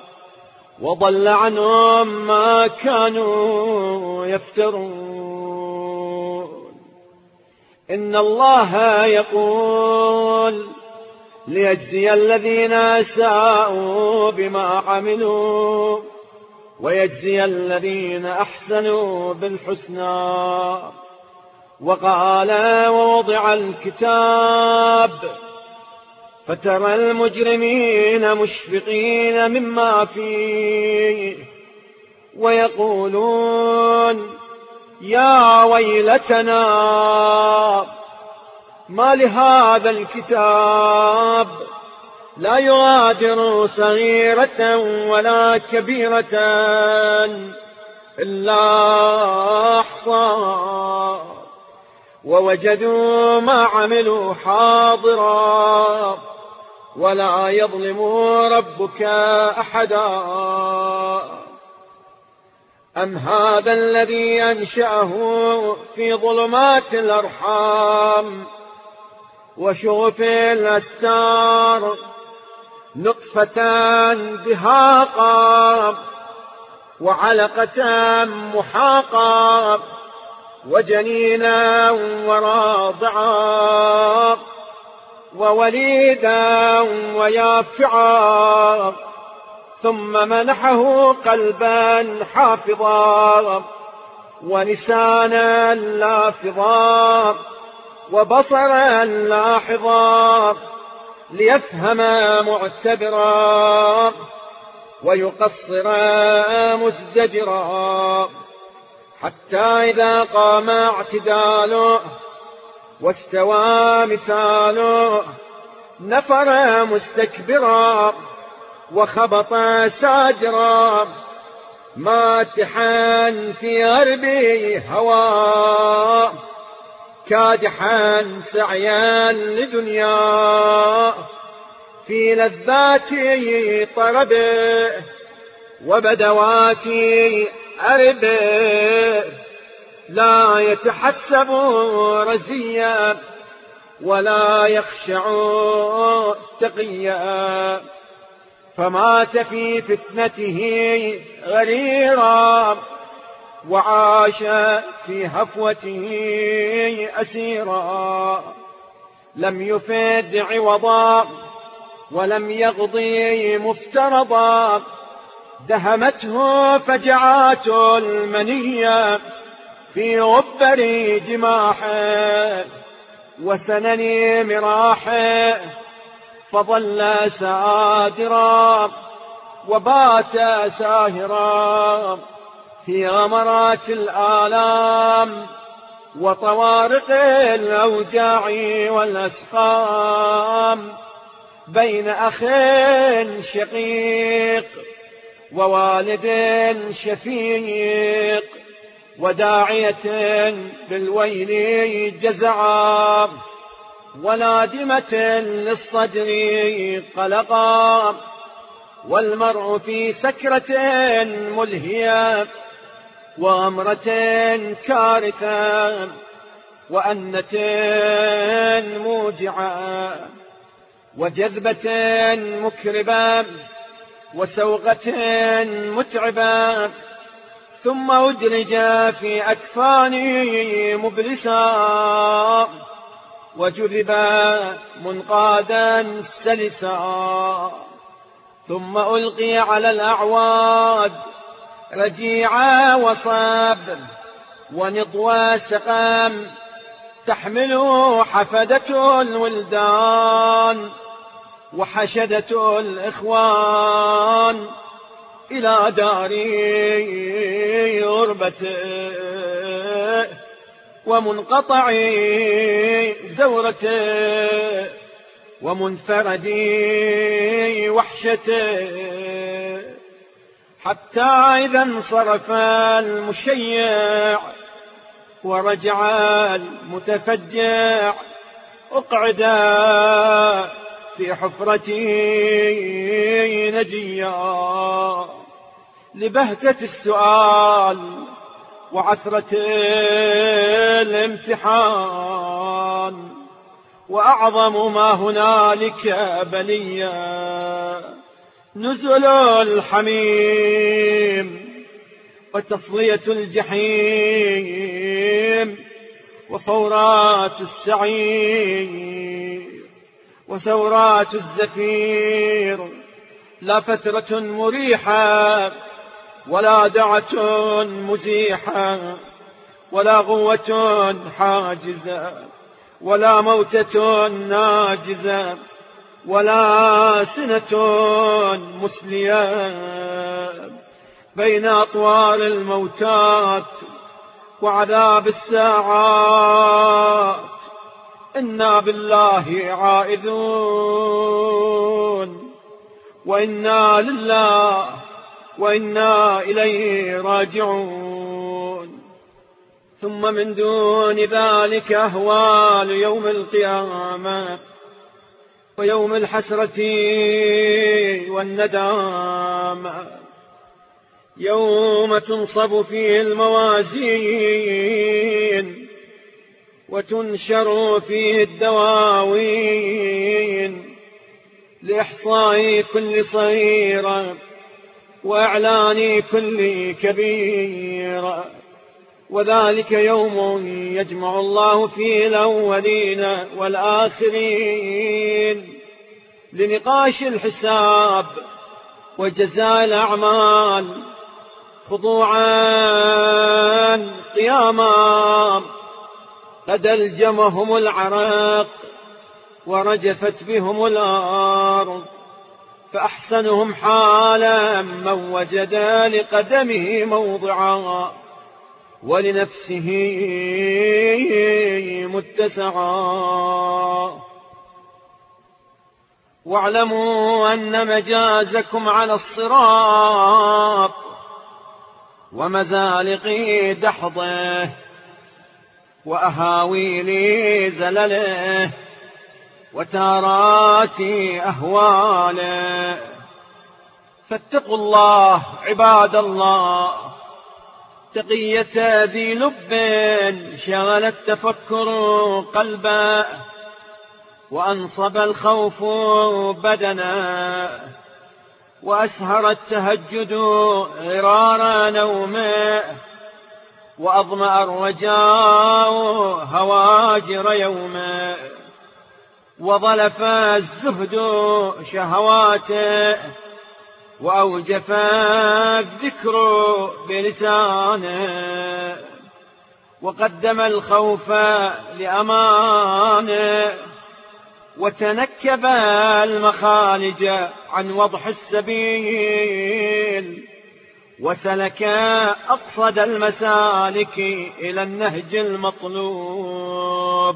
وضل عنهم ما كانوا يفترون. إن الله يقول ليجزي الذين أساءوا بما عملوا ويجزي الذين أحسنوا بالحسنى. وقال ووضع الكتاب فترى المجرمين مشفقين مما فيه ويقولون يا ويلتنا ما لهذا الكتاب؟ لا يغادر صغيرة ولا كبيرة إلا أحصى. ووجدوا ما عملوا حاضرا. ولا يظلم ربك أحدا. أم هذا الذي أنشأه في ظلمات الأرحام؟ وشغف الأستار نطفة دهاقا وعلقة محاقا وجنينا وراضعا ووليدا ويافعا ثم منحه قلبا حافظا ولسانا لافظا وبصرا لاحظا ليفهم معتبرا ويقصر مزدجرا حتى إذا قام اعتداله واستوى مثاله نفر مستكبرا وخبط ساجرا ماتحا في غربي هوى كادحا سعيا لدنيا. في لذاتي طربه وبدواتي أربه لا يتحسب رزيا ولا يخشع تقيا. فمات في فتنته غريرا. وعاش في هفوته أسيرا. لم يفد عوضا ولم يغضي مفترضا. دهمته فجعات المنية في غبر جماحه. وسنني مراحه فظل سادرا. وبات ساهرا. في غمرات الآلام وطوارق الأوجاع والأسقام بين أخ شقيق ووالد شفيق وداعية بالويل جزعا ونادمة للصدر قلقا والمرء في سكرة ملهية وأمرة كارثة وأنة موجعة وجذبة مكربة وسوغة متعبة ثم أدرج في أكفانه مبلسا وجذب منقادا سلسا ثم ألقي على الأعواد رجيعا وصاب ونضوى سقام تحمله حفدة الولدان وحشدة الإخوان إلى دار غربته ومنقطع زورته ومنفرد وحشته حتى إذا انصرف المشيع ورجع المتفجع أقعدا في حفرتي نجيا لبهجة السؤال وعثرة الامتحان وأعظم ما هنالك بليا نزل الحميم وتصلية الجحيم وفورات السعير وثورات الزفير لا فترة مريحة ولا دعة مزيحة ولا غوة حاجزة ولا موتة ناجزة ولا سنة مسلية بين أطوار الموتات وعذاب الساعات. إنا بالله عائذون وإنا لله وإنا إليه راجعون. ثم من دون ذلك أهوال يوم القيامة. ويوم الحسرة والندامة يوم تنصب فيه الموازين وتنشر فيه الدواوين لإحصاء كل صغيرة وإعلان كل كبيرة وذلك يوم يجمع الله فيه الأولين والآخرين لنقاش الحساب وجزاء الأعمال خضوعا قياما قد ألجمهم العراق ورجفت بهم الأرض فأحسنهم حالا من وجد لقدمه موضعا ولنفسه متسعا. واعلموا أن مجازكم على الصراط ومزالق دحضه وأهاويل زلله وتارات أهواله. فاتقوا الله عباد الله. تقية ذي لب شغل التفكر قلبا وأنصب الخوف بدنا وأسهر التهجد غرار نومه وأظمأ الرجاء هواجر يومه وظلف الزهد شهواته وأوجف الذكر بلسانه وقدم الخوف لأمانه وتنكب المخالج عن وضح السبيل. وسلك أقصد المسالك إلى النهج المطلوب.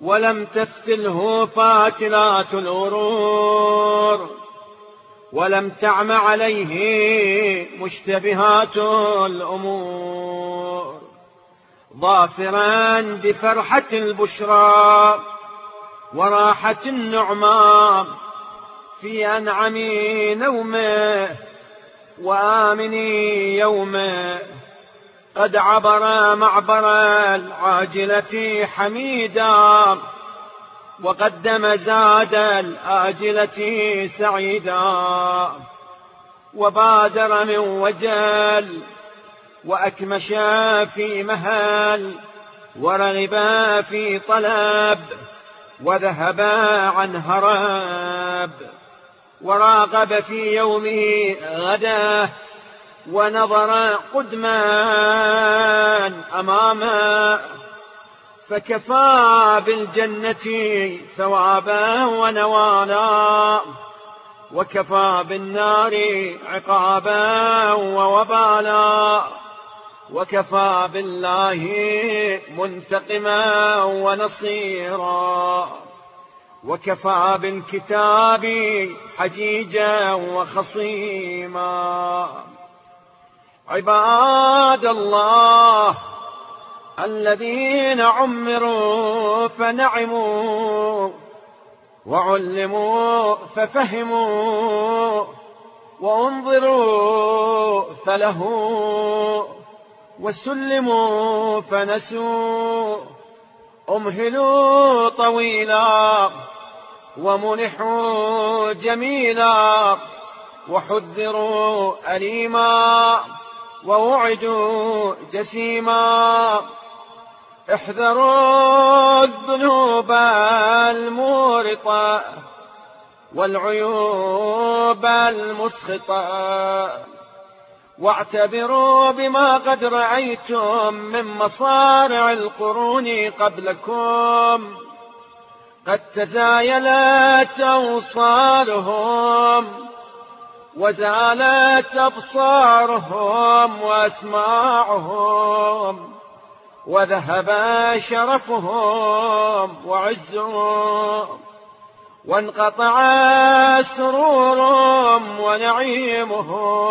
ولم تفتله فاتلات الغرور. ولم تعم عليه مشتبهات الأمور. ظافرا بفرحة البشرى وراحة النعمان في أنعم نومه وآمني يومه. قد عبر معبر العاجلة حميدا. وقدم زاد الآجلة سعيدا وبادر من وجل وأكمش في مهل ورغبا في طلب وذهبا عن هراب وراقب في يومه غدا ونظر قدما أمامه فكفى بالجنة ثوابا ونوالا وكفى بالنار عقابا ووبالا وكفى بالله منتقما ونصيرا وكفى بالكتاب حجيجا وخصيما. عباد الله الذين عمروا فنعموا وعلموا ففهموا وأنظروا فلهوا وسلموا فنسوا أمهلوا طويلا ومنحوا جميلا وحذروا أليما ووعدوا جسيما احذروا الذنوب المورطة والعيوب المسخطة واعتبروا بما قد رأيتم من مصارع القرون قبلكم. قد تزايلت أوصالهم وزالت أبصارهم وأسماعهم. وذهب شرفهم وعزهم وانقطع سرورهم ونعيمهم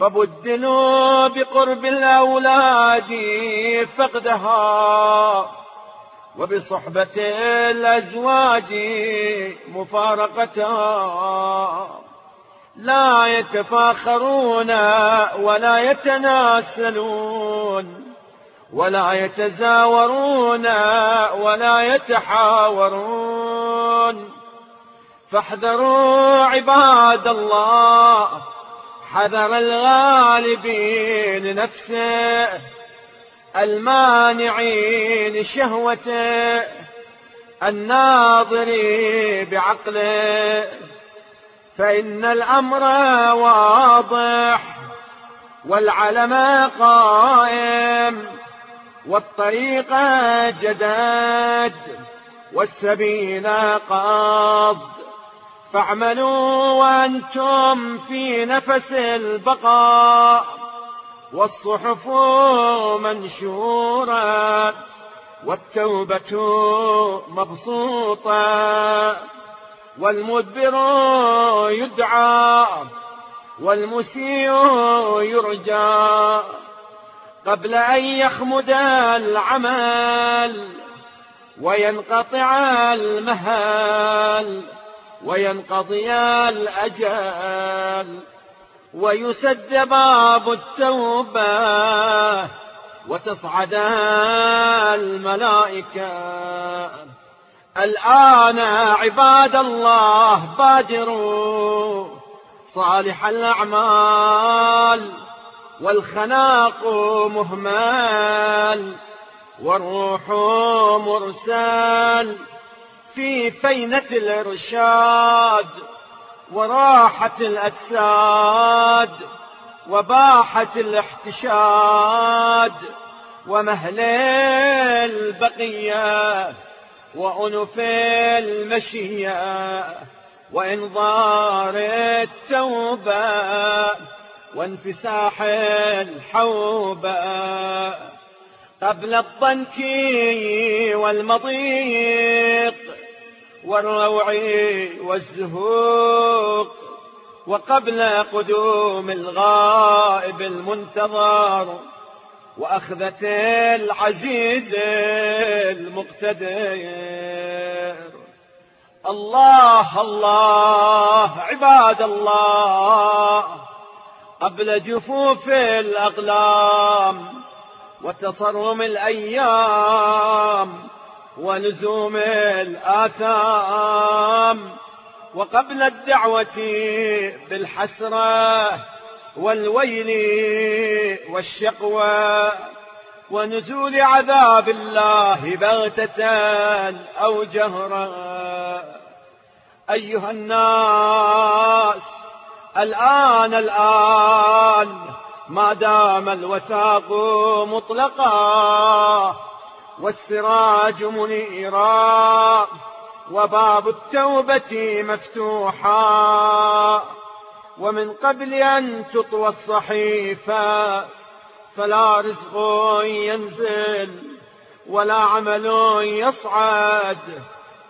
فبدلوا بقرب الأولاد فقدها وبصحبة الأزواج مفارقتها لا يتفاخرون ولا يتناسلون. ولا يتزاورون ولا يتحاورون. فاحذروا عباد الله حذر الغالبين نفسه المانعين شهوته الناظر بعقله. فإن الأمر واضح والعلم قائم. والطريق جداد والسبيل قاض. فاعملوا وأنتم في نفس البقاء والصحف منشورة والتوبة مبسوطة والمدبر يدعى والمسيء يرجى. قبل أن يخمد العمل وينقطع المهال وينقضي الأجل ويسد باب التوبة وتصعد الملائكة. الآن عباد الله بادروا صالح الأعمال. والخناق مهمال والروح مرسال في فينة الإرشاد وراحة الأجساد وباحة الاحتشاد ومهل البقية وأنف المشية وإنظار التوبة وانفساح الحوبة قبل الضنك والمضيق والروع والزهوق وقبل قدوم الغائب المنتظر وأخذة العزيز المقتدر. الله الله عباد الله. قبل جفوف الأقلام وتصرم الأيام ولزوم الآثام وقبل الدعوة بالحسرة والويل والشقوى ونزول عذاب الله بغتة أو جهرا أيها الناس الآن الآن. ما دام الوثاق مطلقا والسراج منيرا وباب التوبة مفتوحا ومن قبل أن تطوى الصحيفة فلا رزق ينزل ولا عمل يصعد.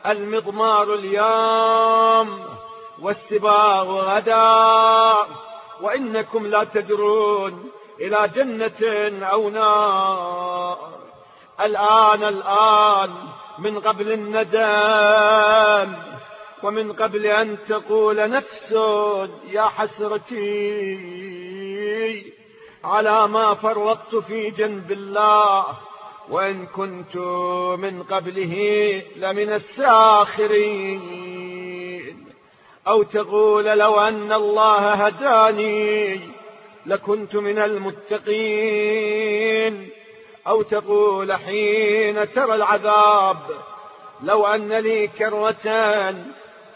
المضمار اليوم والسباغ غدا. وإنكم لا تدرون إلى جنة أو نار. الآن الآن من قبل الندم ومن قبل أن تقول نفس يا حسرتي على ما فرطت في جنب الله. وإن كنت من قبله لمن الساخرين. أو تقول لو أن الله هداني لكنت من المتقين أو تقول حين ترى العذاب لو أن لي كروة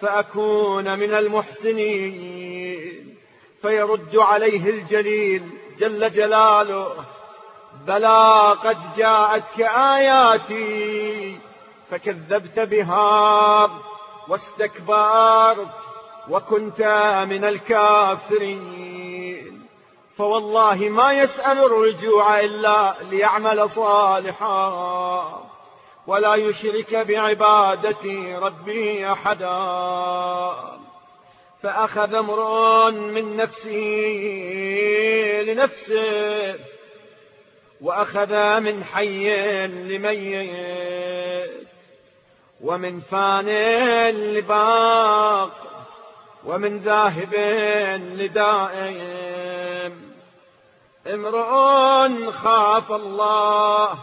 فأكون من المحسنين. فيرد عليه الجليل جل جلاله بلى قد جاءتك آياتي فكذبت بها واستكبرت. وكنت من الكافرين. فوالله ما يسأل الرجوع إلا ليعمل صالحا ولا يشرك بعبادة ربه أحدا. فأخذ امرؤ من نفسه لنفسه وأخذ من حي لميت ومن فان لباق. ومن ذاهب لدائم. امرؤ خاف الله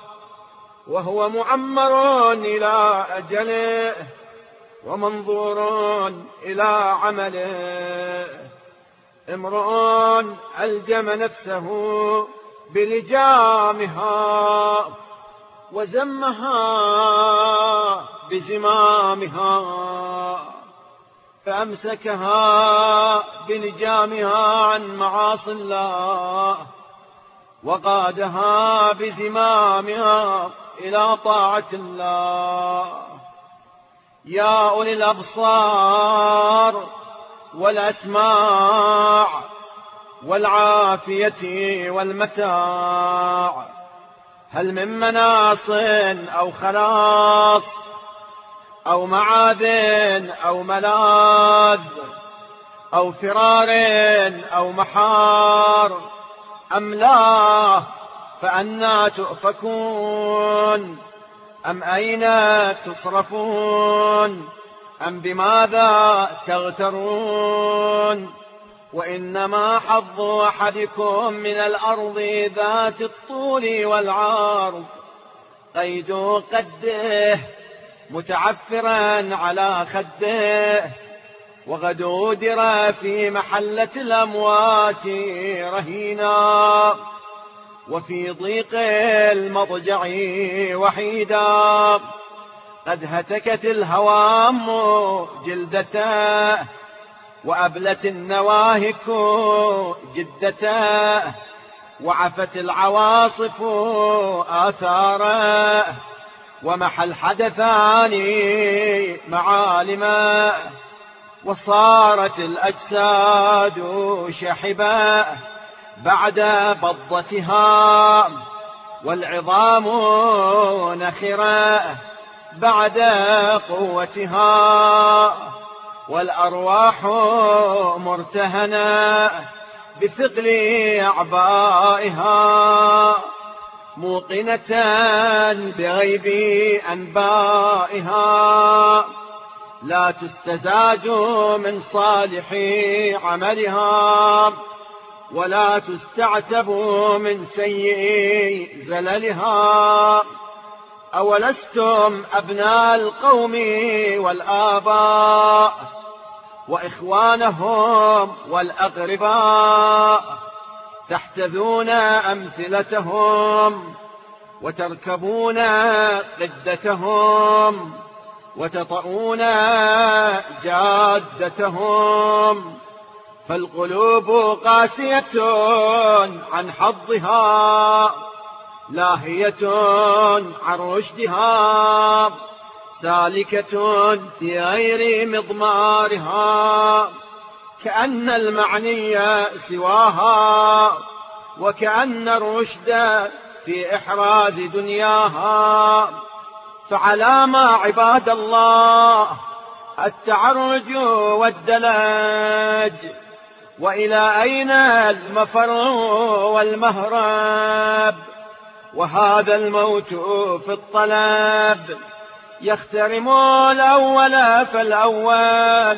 وهو معمر إلى أجله ومنظور إلى عمله. امرؤ ألجم نفسه بلجامها وزمها بزمامها. فأمسكها بلجامها عن معاصي الله وقادها بزمامها إلى طاعة الله. يا أولي الأبصار والأسماع والعافية والمتاع هل من مناص أو خلاص أو معاذ أو ملاذ أو فرار أو محار أم لا فأنا تؤفكون أم أين تصرفون أم بماذا تغترون وإنما حظ أحدكم من الأرض ذات الطول والعرض قيد قده متعفرا على خده وغدو درى في محلة الأموات رهينا وفي ضيق المضجع وحيدا. قد هتكت الهوام جلدته وأبلت النواهك جدته وعفت العواصف آثاره ومحى الحدثان معالما وصارت الأجساد شحبا بعد بضتها والعظام نخرا بعد قوتها والأرواح مرتهنة بثقل أعبائها موقنة بغيب أنبائها. لا تستزاج من صالح عملها ولا تستعتب من سيء زللها. أولستم أبناء القوم والآباء وإخوانهم والأقرباء. تحتذون أمثلتهم وتركبون قدتهم وتطؤون جادتهم فالقلوب قاسية عن حظها لاهية عن رشدها سالكة في غير مضمارها. كأن المعني سواها وكأن الرشد في إحراز دنياها. فعلى ما عباد الله التعرج والدلاج وإلى أين المفر والمهرب؟ وهذا الموت في الطلب يخترم الأول فالأول.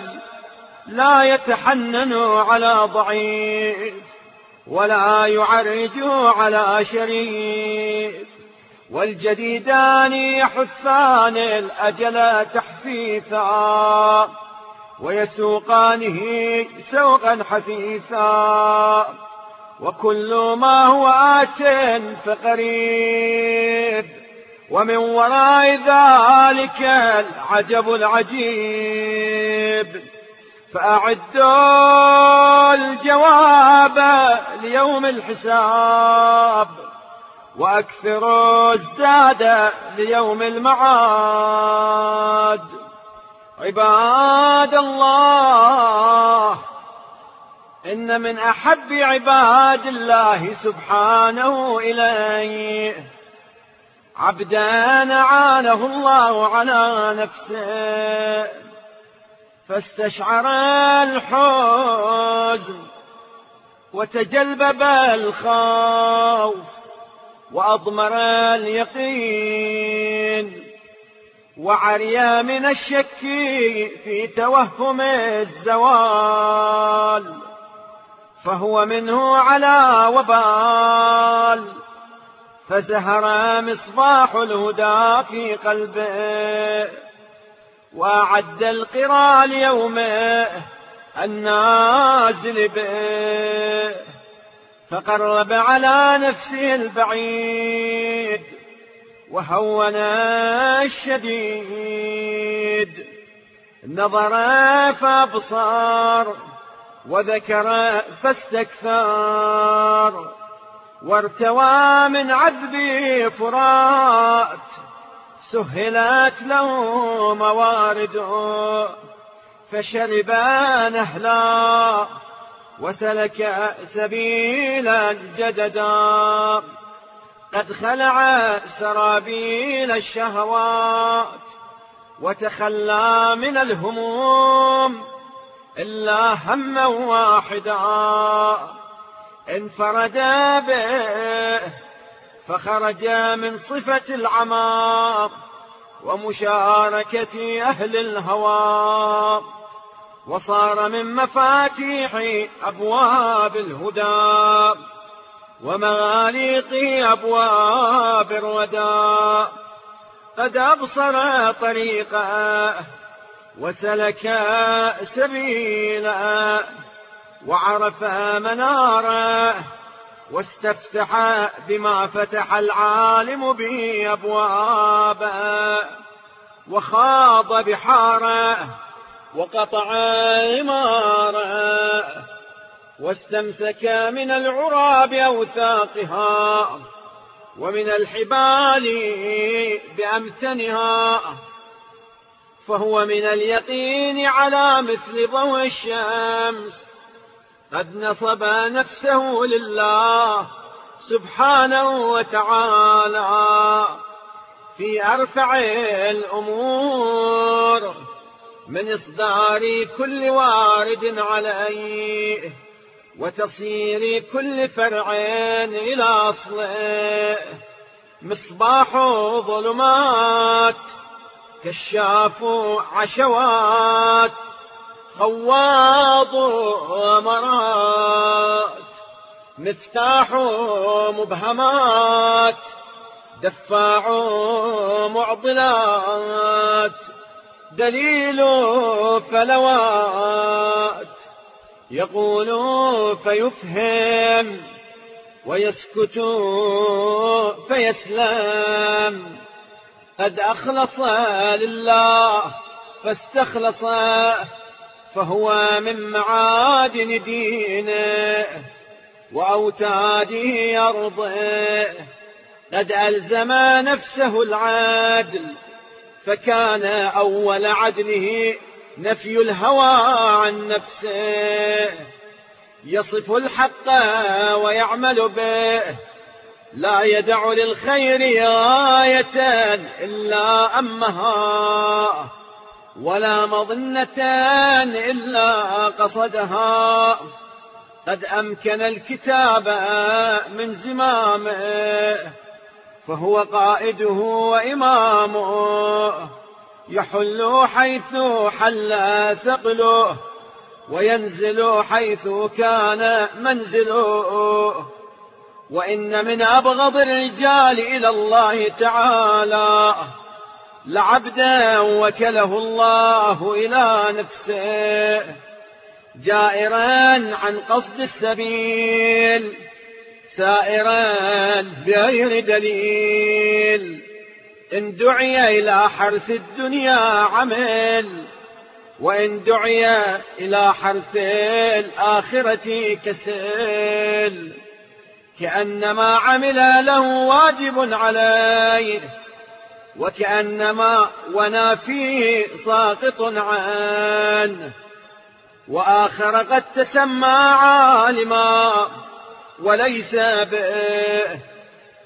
لا يتحنن على ضعيف ولا يعرج على شريف والجديدان يحثان الأجل تحفيثا ويسوقانه سوقا حثيثا وكل ما هو آت فقريب ومن وراء ذلك العجب العجيب فأعدوا الجواب ليوم الحساب وأكثروا الزاد ليوم المعاد. عباد الله إن من أحب عباد الله سبحانه إليه. عبدا عانه الله على نفسه. فاستشعر الحزن وتجلبب الخوف وأضمر اليقين وعريا من الشك في توهم الزوال فهو منه على وبال فزهر مصباح الهدى في قلبه وأعد القرى اليوم النازل به فقرب على نفسه البعيد وهون الشديد. نظر فابصار وذكر فاستكثار وارتوى من عذب فرات. سهلت له موارد فشرب نهلا وسلك سبيلا جددا. قد خلع سرابيل الشهوات وتخلى من الهموم إلا هما واحدا. انفرد به فخرج من صفة العمار ومشاركة أهل الهوى وصار من مفاتيح أبواب الهدى ومغاليق أبواب الردى. قد أبصر طريقه وسلك سبيلا وعرف مناره. واستفتح بما فتح العالم به أبوابا وخاض بحاره وقطع عماره واستمسك من العرى بأوثاقها ومن الحبال بأمتنها فهو من اليقين على مثل ضوء الشمس. قد نصب نفسه لله سبحانه وتعالى في أرفع الأمور من إصدار كل وارد عليه وتصير كل فرع إلى أصله. مصباح ظلمات كشاف عشوات خواض مرات مفتاح مبهمات دفاع معضلات دليل فلوات. يقول فيفهم ويسكت فيسلم. قد أخلص لله فاستخلص فهو من معادن دينه وأوتاده أرضه قد ألزم نفسه العدل فكان أول عدله نفي الهوى عن نفسه. يصف الحق ويعمل به لا يدع للخير غاية إلا أمها. ولا مظنة إلا قصدها. قد أمكن الكتاب من زمامه فهو قائده وإمامه. يحل حيث حل ثقله وينزل حيث كان منزله. وإن من أبغض الرجال إلى الله تعالى. لعبدا وكله الله إلى نفسه جائرا عن قصد السبيل سائرا بغير دليل. إن دعي إلى حرث الدنيا عمل وإن دعي إلى حرث الآخرة كسل. كأنما عمل له واجب عليه. وكأنما ونا فيه ساقط عنه وآخر قد تسمى عالما وليس به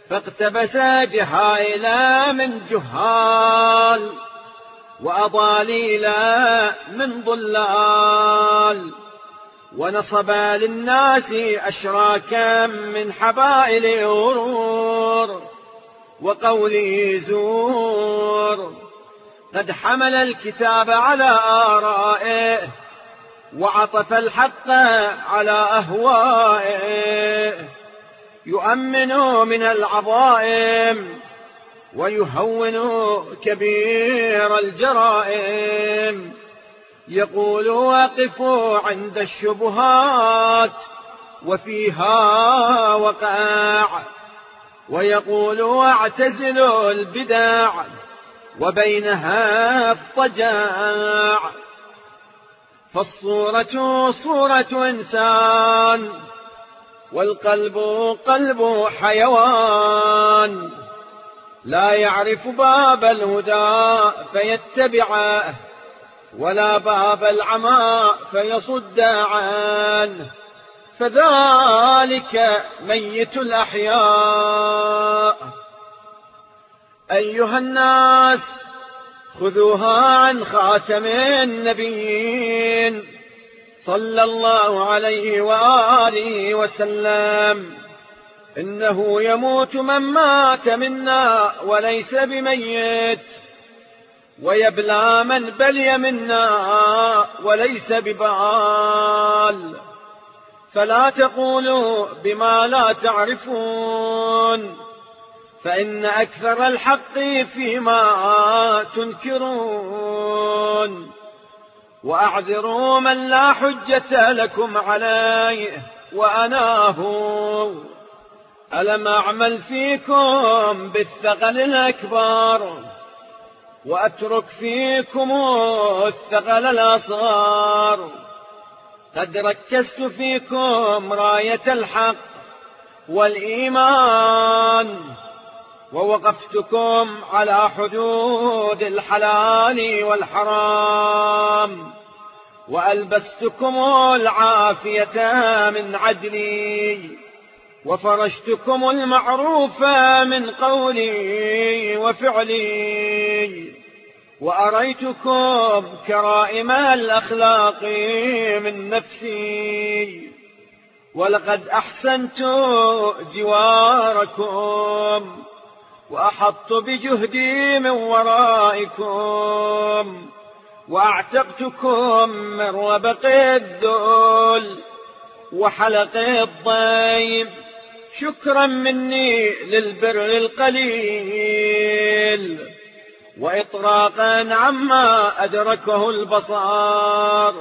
فاقتبس جهائلا من جهال. وأضاليلا من ضلال. ونصب للناس أشراكا من حبائل غرور وقوله زور. قد حمل الكتاب على آرائه وعطف الحق على أهوائه. يؤمن من العظائم ويهون كبير الجرائم. يقول واقفوا عند الشبهات وفيها وقع ويقول واعتزلوا البدع وبينها اضطجاع فالصورة صورة إنسان والقلب قلب حيوان. لا يعرف باب الهدى فيتبعه ولا باب العمى فيصد عنه فذلك ميت الأحياء. أيها الناس خذوها عن خاتم النبيين صلى الله عليه وآله وسلم. إنه يموت من مات منا وليس بميت. ويبلى من بلي منا وليس ببال. فلا تقولوا بما لا تعرفون فإن أكثر الحق فيما تنكرون وأعذروا من لا حجة لكم عليه وأناه ألم أعمل فيكم بالثقل الأكبر وأترك فيكم الثقل الأصغر؟ قد ركزت فيكم راية الحق والإيمان ووقفتكم على حدود الحلال والحرام وألبستكم العافية من عدلي وفرشتكم المعروف من قولي وفعلي وأريتكم كرائم الأخلاق من نفسي ولقد أحسنت جواركم وأحط بجهدي من ورائكم وأعتقتكم من ربق الذل وحلق الضيم. شكرا مني للبر القليل. وإطراقا عما أدركه البصار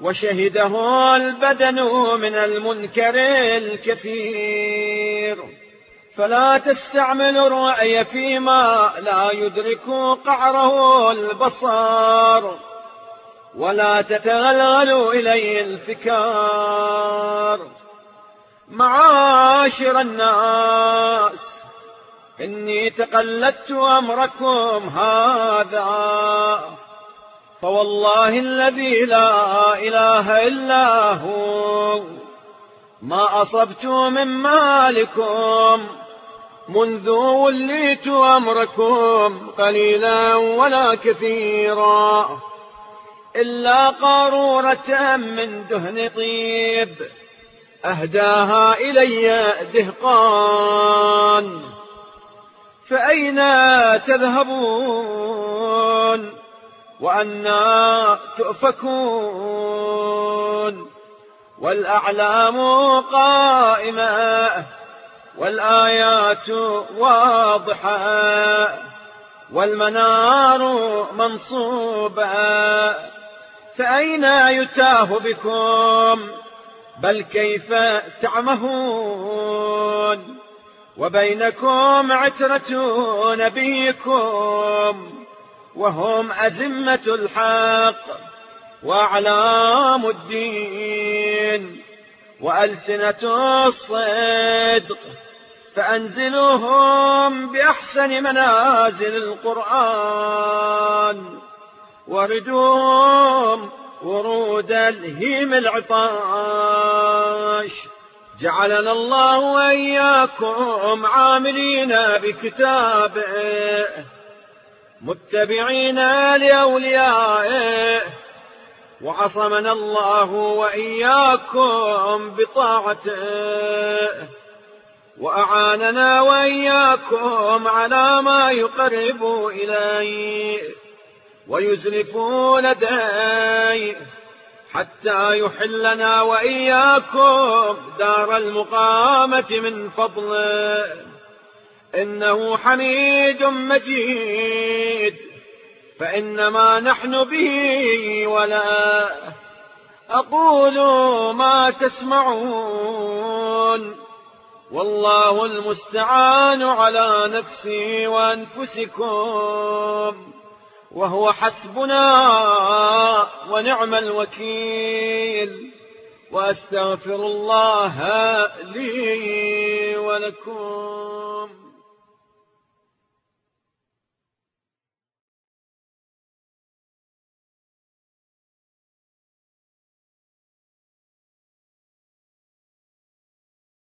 وشهده البدن من المنكر الكثير. فلا تستعمل الرأي فيما لا يدرك قعره البصار ولا تتغلغل إليه الفكار. معاشر الناس إني تقلدت أمركم هذا فوالله الذي لا إله إلا هو. ما أصبت من مالكم منذ وليت أمركم قليلا ولا كثيرا. إلا قارورة من دهن طيب أهداها إلي دهقان. فأين تذهبون؟ وأنا تؤفكون. والأعلام قائمة والآيات واضحة والمنار منصوبة. فأين يتاه بكم؟ بل كيف تعمهون؟ وبينكم عترة نبيكم وهم أزمة الحق وأعلام الدين وألسنة الصدق فأنزلوهم بأحسن منازل القرآن وردوهم ورود الهيم العطاش. جعلنا الله وإياكم عاملين بكتابه متبعين لأوليائه. وعصمنا الله وإياكم بطاعته. وأعاننا وإياكم على ما يقرب إليه. ويزلف لديه حتى يحلنا وإياكم دار المقامة من فضله إنه حميد مجيد فإنما نحن به ولا. أقول ما تسمعون والله المستعان على نفسي وأنفسكم. وهو حسبنا ونعم الوكيل. وأستغفر الله لي ولكم.